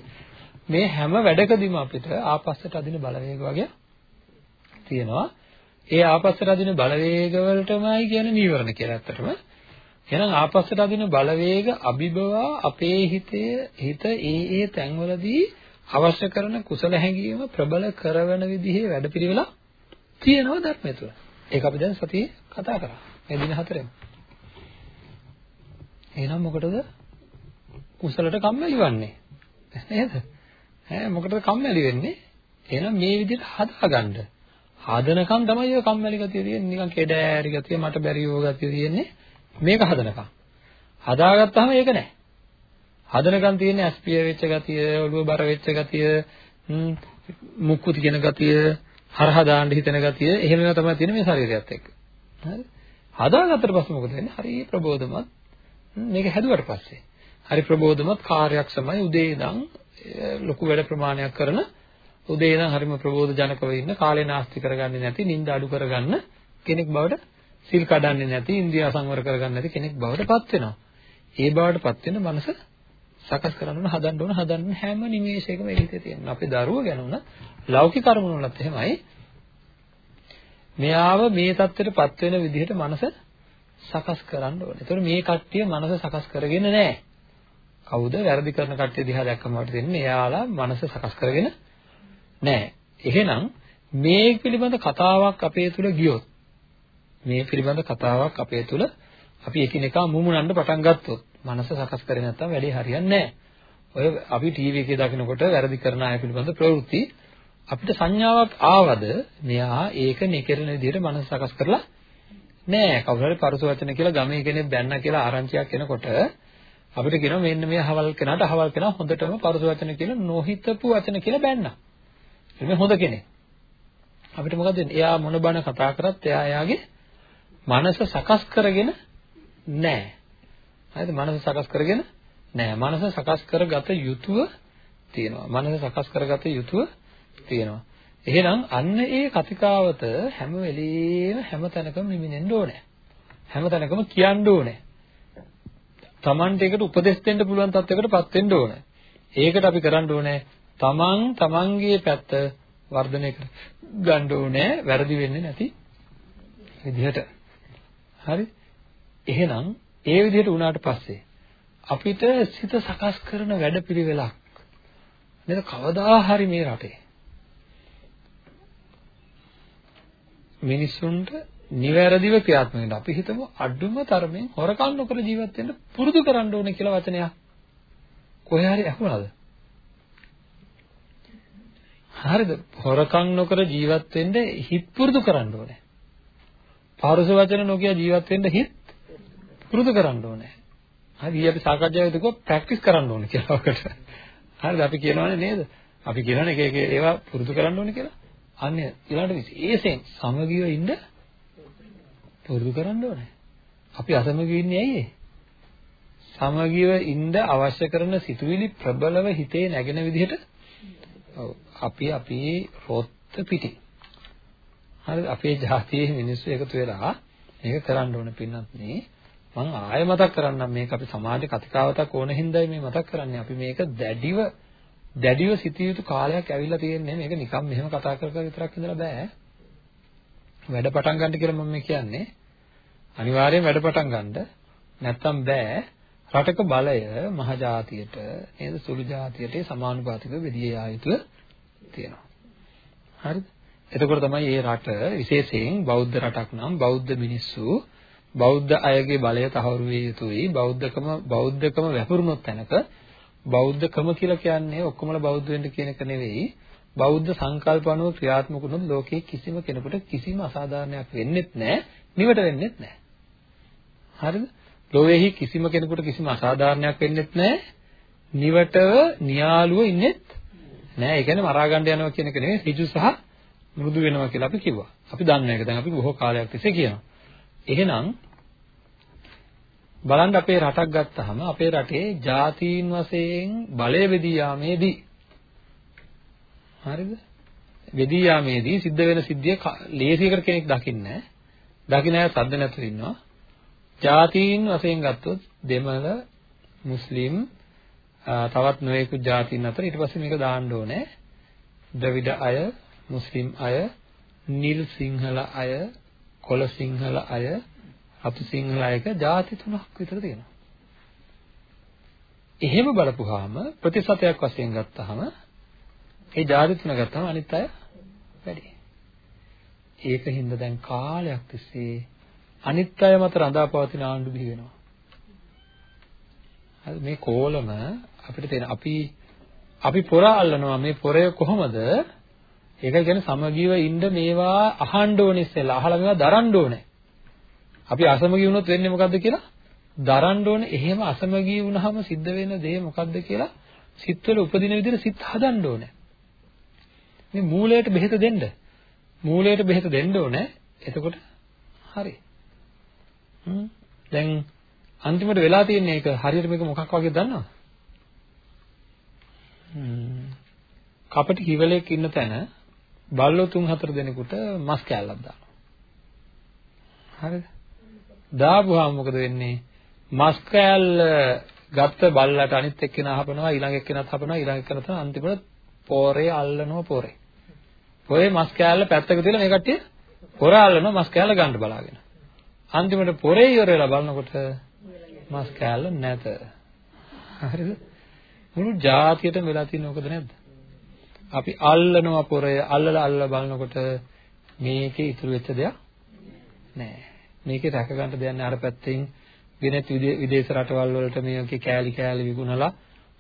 මේ හැම වැඩකදීම අපිට ආපස්සට අදින බලවේග වගේ තියෙනවා. ඒ ආපස්සට අදින බලවේග වලටමයි කියන්නේ නීවරණ කියලා ඇත්තටම. එහෙනම් ආපස්සට අදින බලවේග අභිබවා අපේ හිතේ හිත ඒ ඒ තැන්වලදී අවශ්‍ය කරන කුසල හැඟීම ප්‍රබල කරවන විදිහේ වැඩපිළිවෙල තියෙනවා ධර්මය තුළ. ඒක අපි දැන් සතියේ කතා කරා. මේ දින හතරෙම. එහෙනම් මොකටද කුසලට කම්මැලි වන්නේ? නේද? ඈ මොකටද කම්මැලි වෙන්නේ? එහෙනම් මේ විදිහට හදාගන්න. හදනකම් තමයි ඔය කම්මැලි ගතිය තියෙන්නේ. නිකන් කෙඩෑරි ගතිය, මට බැරි යෝ ගතිය තියෙන්නේ. මේක හදනකම්. හදාගත්තාම ඒක නෑ. හදනකම් තියෙන්නේ ඇස්පිය වෙච්ච ගතිය, ඔළුව බර වෙච්ච ගතිය, මුක්කුති කියන ගතිය, හරහා දාන්න හිතෙන ගතිය, එහෙම ඒවා තමයි තියෙන්නේ මේ ශරීරයත් එක්ක. හරි? හදාගත්තට පස්සේ මොකද වෙන්නේ? හරි ප්‍රබෝධමත්. මේක හැදුවට පස්සේ. හරි ප්‍රබෝධමත් කාර්යයක් තමයි උදේ ඉඳන් ලොකු වැඩ ප්‍රමාණයක් කරන උදේ ඉඳන් හරිම ප්‍රබෝධ ජනකව ඉන්න කාලේ නාස්ති කරගන්නේ නැති නිින්ද අඩු කරගන්න කෙනෙක් බවට සිල් කඩන්නේ නැති ඉන්ද්‍රිය සංවර කරගන්න නැති කෙනෙක් බවට පත් වෙනවා. ඒ බවට පත් වෙන මනස සකස් කරන්න ඕන හදන්න ඕන හදන්න හැම නිමේෂයකම ඒ හිතේ තියෙනවා. අපේ දරුවෝ ගැන උනත් ලෞකික අරමුණු වලත් එහෙමයි. මෙයාව මේ தත්ත්වයට පත් වෙන විදිහට මනස සකස් කරන්න ඕනේ. ඒතකොට මේ කට්ටිය මනස සකස් කරගෙන නැහැ. කවුද වැරදි කරන කට්ටිය දිහා දැක්කම වට දෙන්නේ එයාලා මනස සකස් කරගෙන නැහැ. එහෙනම් මේ පිළිබඳ කතාවක් අපේ තුල ගියොත් මේ පිළිබඳ කතාවක් අපේ තුල අපි එකිනෙකා මුමුණන්න පටන් ගත්තොත් මනස සකස් කරේ නැත්නම් වැඩේ හරියන්නේ නැහැ. ඔය අපි ටීවී එකේ දකිනකොට වැරදි කරන අය පිළිබඳ ප්‍රවෘත්ති අපිට සංඥාවක් ආවද මෙයා ඒක නිකරන විදිහට මනස සකස් කරලා නෑ කවුරු හරි පරුස වචන කියලා ගමේ කෙනෙක් බැන්න කියලා ආරංචියක් එනකොට අපිට කියනවා මෙන්න මේ අහවල් කෙනාට අහවල් කෙනා හොඳටම පරුස වචන කියලා නොහිතපු වචන කියලා බැන්නා. එන්නේ හොඳ කෙනෙක්. අපිට මොකද වෙන්නේ? එයා මොන බණ කතා කරත් එයා එයාගේ මනස සකස් කරගෙන නැහැ. හරිද? මනස සකස් කරගෙන නැහැ. මනස සකස් කරගත යුතුව තියෙනවා. මනස සකස් කරගත යුතුව තියෙනවා. එහෙනම් අන්න ඒ කතිකාවත හැම වෙලෙම හැම තැනකම නිමිනෙන්න ඕනේ. හැම තැනකම කියන්න ඕනේ. Tamante එකට උපදෙස් දෙන්න පුළුවන් තත්යකටපත් වෙන්න ඕනේ. ඒකට අපි කරන්න ඕනේ තමන් තමන්ගේ පැත්ත වර්ධනය කර ගන්න ඕනේ වැරදි වෙන්නේ නැති විදිහට. හරි? එහෙනම් ඒ විදිහට වුණාට පස්සේ අපිට සිත සකස් කරන වැඩපිළිවෙලක්. නේද? කවදා හරි මේ රටේ. මිනිසුන්ට නිවැරදිව ක්‍රියාත්මක වෙන්න. අපි හිතමු අඩුම තරමින් හොරකම් නොකර ජීවත් වෙන්න පුරුදු කරන්න ඕනේ කියලා වචනයක්. කොහේ හරි අහුණාද හරිද? හොරකම් නොකර ජීවත් වෙන්න හිත පුරුදු කරන්න ඕනේ. පාරුස වචන නොකිය ජීවත් වෙන්න හිත පුරුදු කරන්න ඕනේ. හරි අපි සාකච්ඡාවේදී කිව්වා ප්‍රැක්ටිස් කරන්න ඕනේ කියලා ඔකට. හරිද? අපි කියනවනේ නේද? අපි කියනවනේ එක එක ඒවා පුරුදු කරන්න ඕනේ කියලා. අන්නේ ඊළඟට විශේෂයෙන් සමගියව ඉන්න පුරුදු කරන්න ඕනේ. අපි අසමගිය ඉන්නේ ඇයි සමගියව ඉන්න අවශ්‍ය කරන සිතුවිලි ප්‍රබලව හිතේ නැගෙන විදිහට අපි අපි රොත් පිටි. හරිද? අපේ ජාතියේ මිනිස්සු එකතු වෙලා මේක කරන්න ඕන පින්නත් නේ. මම ආයෙ මතක් කරන්නම් මේක අපි සමාජ කතිකාවතක් ඕන හින්දායි මේ මතක් කරන්නේ. අපි මේක දැඩිව දැඩිව සිටිය යුතු කාලයක් ඇවිල්ලා තියෙන්නේ. මේක නිකම් මෙහෙම කතා කර කර විතරක් ඉඳලා බෑ. වැඩ පටන් ගන්න කියලා මම කියන්නේ. අනිවාර්යෙන් වැඩ පටන් ගන්න. නැත්තම් බෑ. රටක බලය මහජාතියට නේද සුළු ජාතියට සමානුපාතිකව බෙදිය යා යුතුව තියෙනවා. හරිද? එතකොට තමයි මේ රට විශේෂයෙන් බෞද්ධ රටක් නම් බෞද්ධ මිනිස්සු බෞද්ධ අයගේ බලය තහවුරු විය යුතුයි. බෞද්ධකම බෞද්ධකම වැපරුණොත් තැනක බෞද්ධකම කියලා කියන්නේ ඔක්කොමලා බෞද්ධ වෙන්න කියන එක නෙවෙයි. බෞද්ධ සංකල්ප අනුව ක්‍රියාත්මක වුණොත් ලෝකයේ කිසිම කෙනෙකුට කිසිම අසාධාරණයක් වෙන්නෙත් නැහැ, නිවට වෙන්නෙත් නැහැ. හරිද? ලෝකෙහි කිසිම කෙනෙකුට කිසිම අසාධාරණයක් වෙන්නෙත් නැහැ. නිවටව නියාලුව ඉන්නෙත් නැහැ. ඒ කියන්නේ මරා ගන්න යනවා කියන එක නෙවෙයි, ඍජු සහ මෘදු වෙනවා කියලා අපි කිව්වා. අපි දන්න එක. දැන් අපි බොහෝ කාලයක් තිස්සේ කියනවා. එහෙනම් බලන්න අපේ රටක් ගත්තාම අපේ රටේ ජාතීන් වශයෙන් බලය බෙදී යාමේදී හරිද? බෙදී යාමේදී සිද්ධ වෙන සිද්ධිය ලේසියකට කෙනෙක් දකින්නේ නැහැ. දකින්න අය සද්ද නැතුව ඉන්නවා. ජාතීන් වශයෙන් ගත්තොත් දෙමළ මුස්ලිම් තවත් නොයෙකුත් ජාතීන් අතර ඊට පස්සේ මේක දාන්න ඕනේ ද්‍රවිඩ අය මුස්ලිම් අය නිල් සිංහල අය කොළ සිංහල අය රතු සිංහල අයක ಜಾති තුනක් විතර තියෙනවා. එහෙම බලපුවාම ප්‍රතිශතයක් වශයෙන් ගත්තාම ඒ ಜಾති තුන ගත්තාම අනිත් අය වැඩි. ඒකින්ද දැන් කාලයක් තිස්සේ අනිත් අය මත රඳාපවතින ආණ්ඩු බිහි වෙනවා. හරි මේ කෝලම අපිට තියෙන අපි අපි පොර අල්ලනවා මේ පොරය කොහොමද? ඒක කියන්නේ සමගිව ඉන්න මේවා අහන්න ඕනේ ඉස්සෙල්ලා අහලා මේවා දරන්න ඕනේ. අපි අසමගි වුණොත් වෙන්නේ මොකද්ද කියලා දරන්න ඕනේ. එහෙම අසමගි වුණාම සිද්ධ වෙන දේ මොකද්ද කියලා සිත්වල උපදින විදිහට සිත් හදන්න ඕනේ. මේ මූලයට බෙහෙත දෙන්න. මූලයට බෙහෙත දෙන්න ඕනේ. එතකොට හරි. දැන් අන්තිමට වෙලා තියෙන්නේ ඒක හරියට මේක මොකක් වගේද දන්නවද? කපටි කිවලෙක් ඉන්න තැන බල්ලෝ තුන් හතර දෙනෙකුට මස් කෑල්ලක් දානවා. හරිද? දාපුවාම මොකද වෙන්නේ? මස් කෑල්ල ගත්ත බල්ලට අනිත් එක්කෙනා හපනවා ඊළඟ එක්කෙනාත් හපනවා ඊළඟ එක්කෙනා තමයි අන්තිමට පෝරේ අල්ලනවා පෝරේ. පෝරේ මස් කෑල්ල පැත්තක තියලා මේ කට්ටිය පොර අල්ලනවා මස් කෑල්ල ගන්න බලාගෙන. අන්තිමට පොරේ ඉවර වෙලා බලනකොට මස් කෑල්ල නැත. හරිද? මුළු ජාතියටම වෙලා තියෙන මොකද නැද්ද? අපි අල්ලනවා පොරය අල්ලලා අල්ලලා බලනකොට මේකේ ඉතුරු වෙච්ච දෙයක් නැහැ. මේකේ රැක ගන්න දෙයක් නැහැ. අර පැත්තෙන් වෙනත් විදේශ රටවල් වලට මේකේ කෑලි කෑලි විකුණලා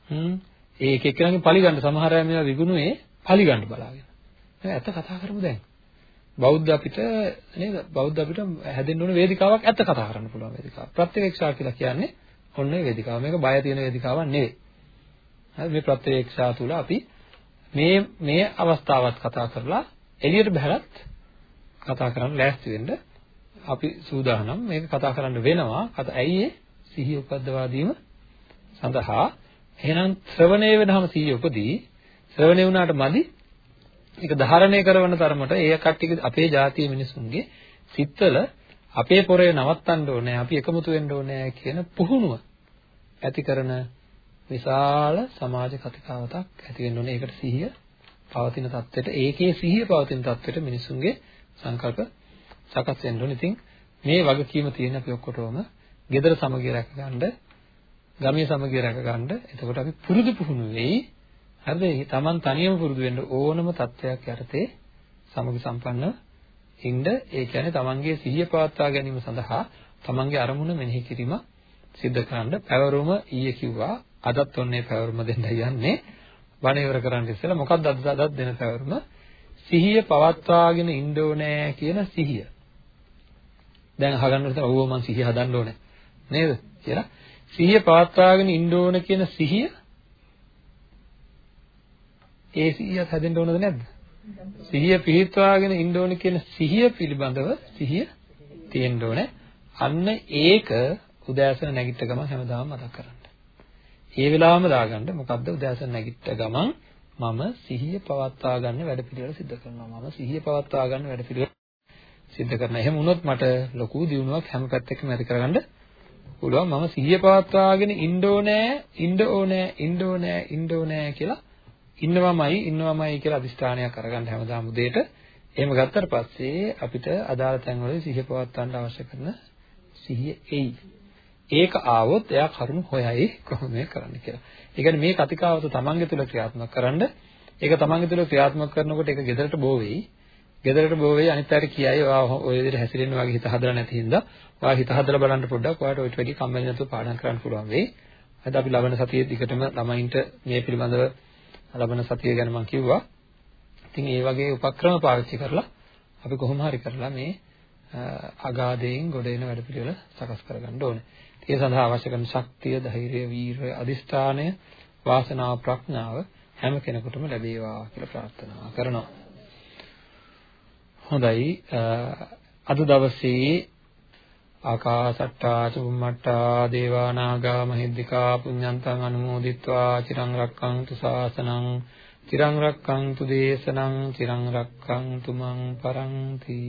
හ්ම් ඒක එක්කෙනාගේ පලි ගන්න සමහර අය මේවා විකුණුවේ පලි ගන්න බලාගෙන. ඇත්ත කතා කරමු දැන්. බෞද්ධ අපිට නේද බෞද්ධ අපිට හැදෙන්න ඕන වේදිකාවක් ඇත්ත කතා කරන්න පුළුවන් වේදිකාවක්. ප්‍රත්‍යවේක්ෂා කියලා කියන්නේ ඔන්න ඒ වේදිකාව. මේක බය තියෙන වේදිකාවක් නෙවෙයි. හරි මේ ප්‍රත්‍යවේක්ෂා තුල අපි මේ මේ අවස්ථාවත් කතා කරලා එළියට බහලත් කතා කරන්න ලෑස්ති වෙන්න අපි සූදානම්. මේක කතා කරන්න වෙනවා. අත ඇයි ඒ? සිහිය උපද්දවා දීම සඳහා. එහෙනම් ශ්‍රවණය වෙනහම සිහිය උපදී. ශ්‍රවණය වුණාට මදි. ඒක ධාරණය කරන තරමට ඒ කට්ටිය අපේ ජාතිය මිනිසුන්ගේ සිත්වල අපේ පොරේ නවත්තන්න ඕනේ අපි එකමුතු වෙන්න ඕනේ කියන පුහුණුව ඇති කරන විශාල සමාජ කතිකාවතක් ඇති වෙන්න ඕනේ. ඒකට සිහිය පවතින தത്വෙට ඒකේ සිහිය පවතින தത്വෙට මිනිසුන්ගේ සංකල්ප සකස් වෙන්න ඕනේ. ඉතින් මේ වගකීම තියෙන අපි ඔක්කොටම gedara සමගිය රැකගන්න, ගමේ සමගිය රැකගන්න. එතකොට අපි පුරුදු පුහුණු වෙයි. හරිද? තමන් තනියම පුරුදු වෙන්න ඕනම தത്വයක් යටතේ සමග සම්පන්න ඉන්න ඒ කියන්නේ තමන්ගේ සිහිය පවත්වා ගැනීම සඳහා තමන්ගේ අරමුණ මෙනෙහි කිරීම සිද්ධ කරන්න පැවරුම ඊයේ කිව්වා අදත් ඔන්නේ පැවරුම දෙන්න යන්නේ. බණ ඉවර කරන්න ඉස්සෙල්ලා මොකක්ද අද අදත් දෙන පැවරුම? සිහිය පවත්වාගෙන ඉන්න ඕනේ කියන සිහිය. දැන් අහගන්න ඉතින් ඔව් මම සිහිය හදන්න ඕනේ. නේද? කියලා. සිහිය පවත්වාගෙන ඉන්න ඕන කියන සිහිය? ඒ සිහියත් හැදෙන්න ඕනද නැද්ද? සිහිය පිහිටවාගෙන ඉන්න ඕන කියන සිහිය පිළිබඳව සිහිය තියෙන්න ඕනේ. අන්න ඒක උදෑසන නැගිට ගමන් හැමදාම මතක් කරගන්න. ඒ වෙලාවම දාගන්න මොකද්ද උදෑසන නැගිට ගමන් මම සිහිය පවත්වා ගන්න වැඩපිළිවෙල සිදු කරනවා. මම සිහිය පවත්වා ගන්න වැඩපිළිවෙල සිදු කරනවා. එහෙම වුණොත් මට ලොකු දියුණුවක් හැම පැත්තකම ඇති කරගන්න පුළුවන්. මම සිහිය පවත්වාගෙන ඉන්න ඕනේ, ඉන්න ඕනේ, ඉන්න ඕනේ, ඉන්න ඕනේ කියලා ඉන්නවමයි, ඉන්නවමයි කියලා අදිස්ථානයක් අරගන්න හැමදාම උදේට එහෙම ගත්තට පස්සේ අපිට අදාළ තැන්වල සිහිය පවත්වන්න අවශ්‍ය කරන සිහිය එයි. ඒක ආවොත් එයා කරුණු හොයයි කොහොමද කරන්න කියලා. ඒ කියන්නේ මේ කතිකාවත තමන්ගේ තුල ක්‍රියාත්මක කරන්න ඒක තමන්ගේ තුල ක්‍රියාත්මක කරනකොට ඒක ගෙදරට බෝ වෙයි. ගෙදරට බෝ වෙයි අනිත් අයට කියයි ඔයා ඔය විදිහට හැසිරෙන්න වගේ හිත හදලා නැති හින්දා ඔයා හිත හදලා බලන්න පොඩ්ඩක් ඔයාට ඔයිට වැඩි කම්මැලි නැතුව පාඩම් කරන්න පුළුවන් වෙයි. අද අපි ලබන සතියේ දිගටම ළමයින්ට මේ පිළිබඳව ලබන සතිය ගැන මම කිව්වා. ඉතින් ඒ වගේ උපක්‍රම පාවිච්චි කරලා අපි කොහොම හරි කරලා මේ අගාධයෙන් ගොඩ එන වැඩපිළිවෙල සකස් කරගන්න ඕනේ. ඒ සඳහා අවශ්‍ය කරන ශක්තිය, ධෛර්යය, වීරය, අදිෂ්ඨානය, වාසනාව, ප්‍රඥාව හැම කෙනෙකුටම ලැබේවා කියලා ප්‍රාර්ථනා කරනවා. හොඳයි අද දවසේ ආකාසට්ටා චුම්මට්ටා දේවා නාග මහිද්దికා පුඤ්ඤන්තං අනුමෝදිත්වා චිරං රක්ඛන්තු ශාසනං චිරං රක්ඛන්තු දේශනං චිරං රක්ඛන්තු මං පරන්ති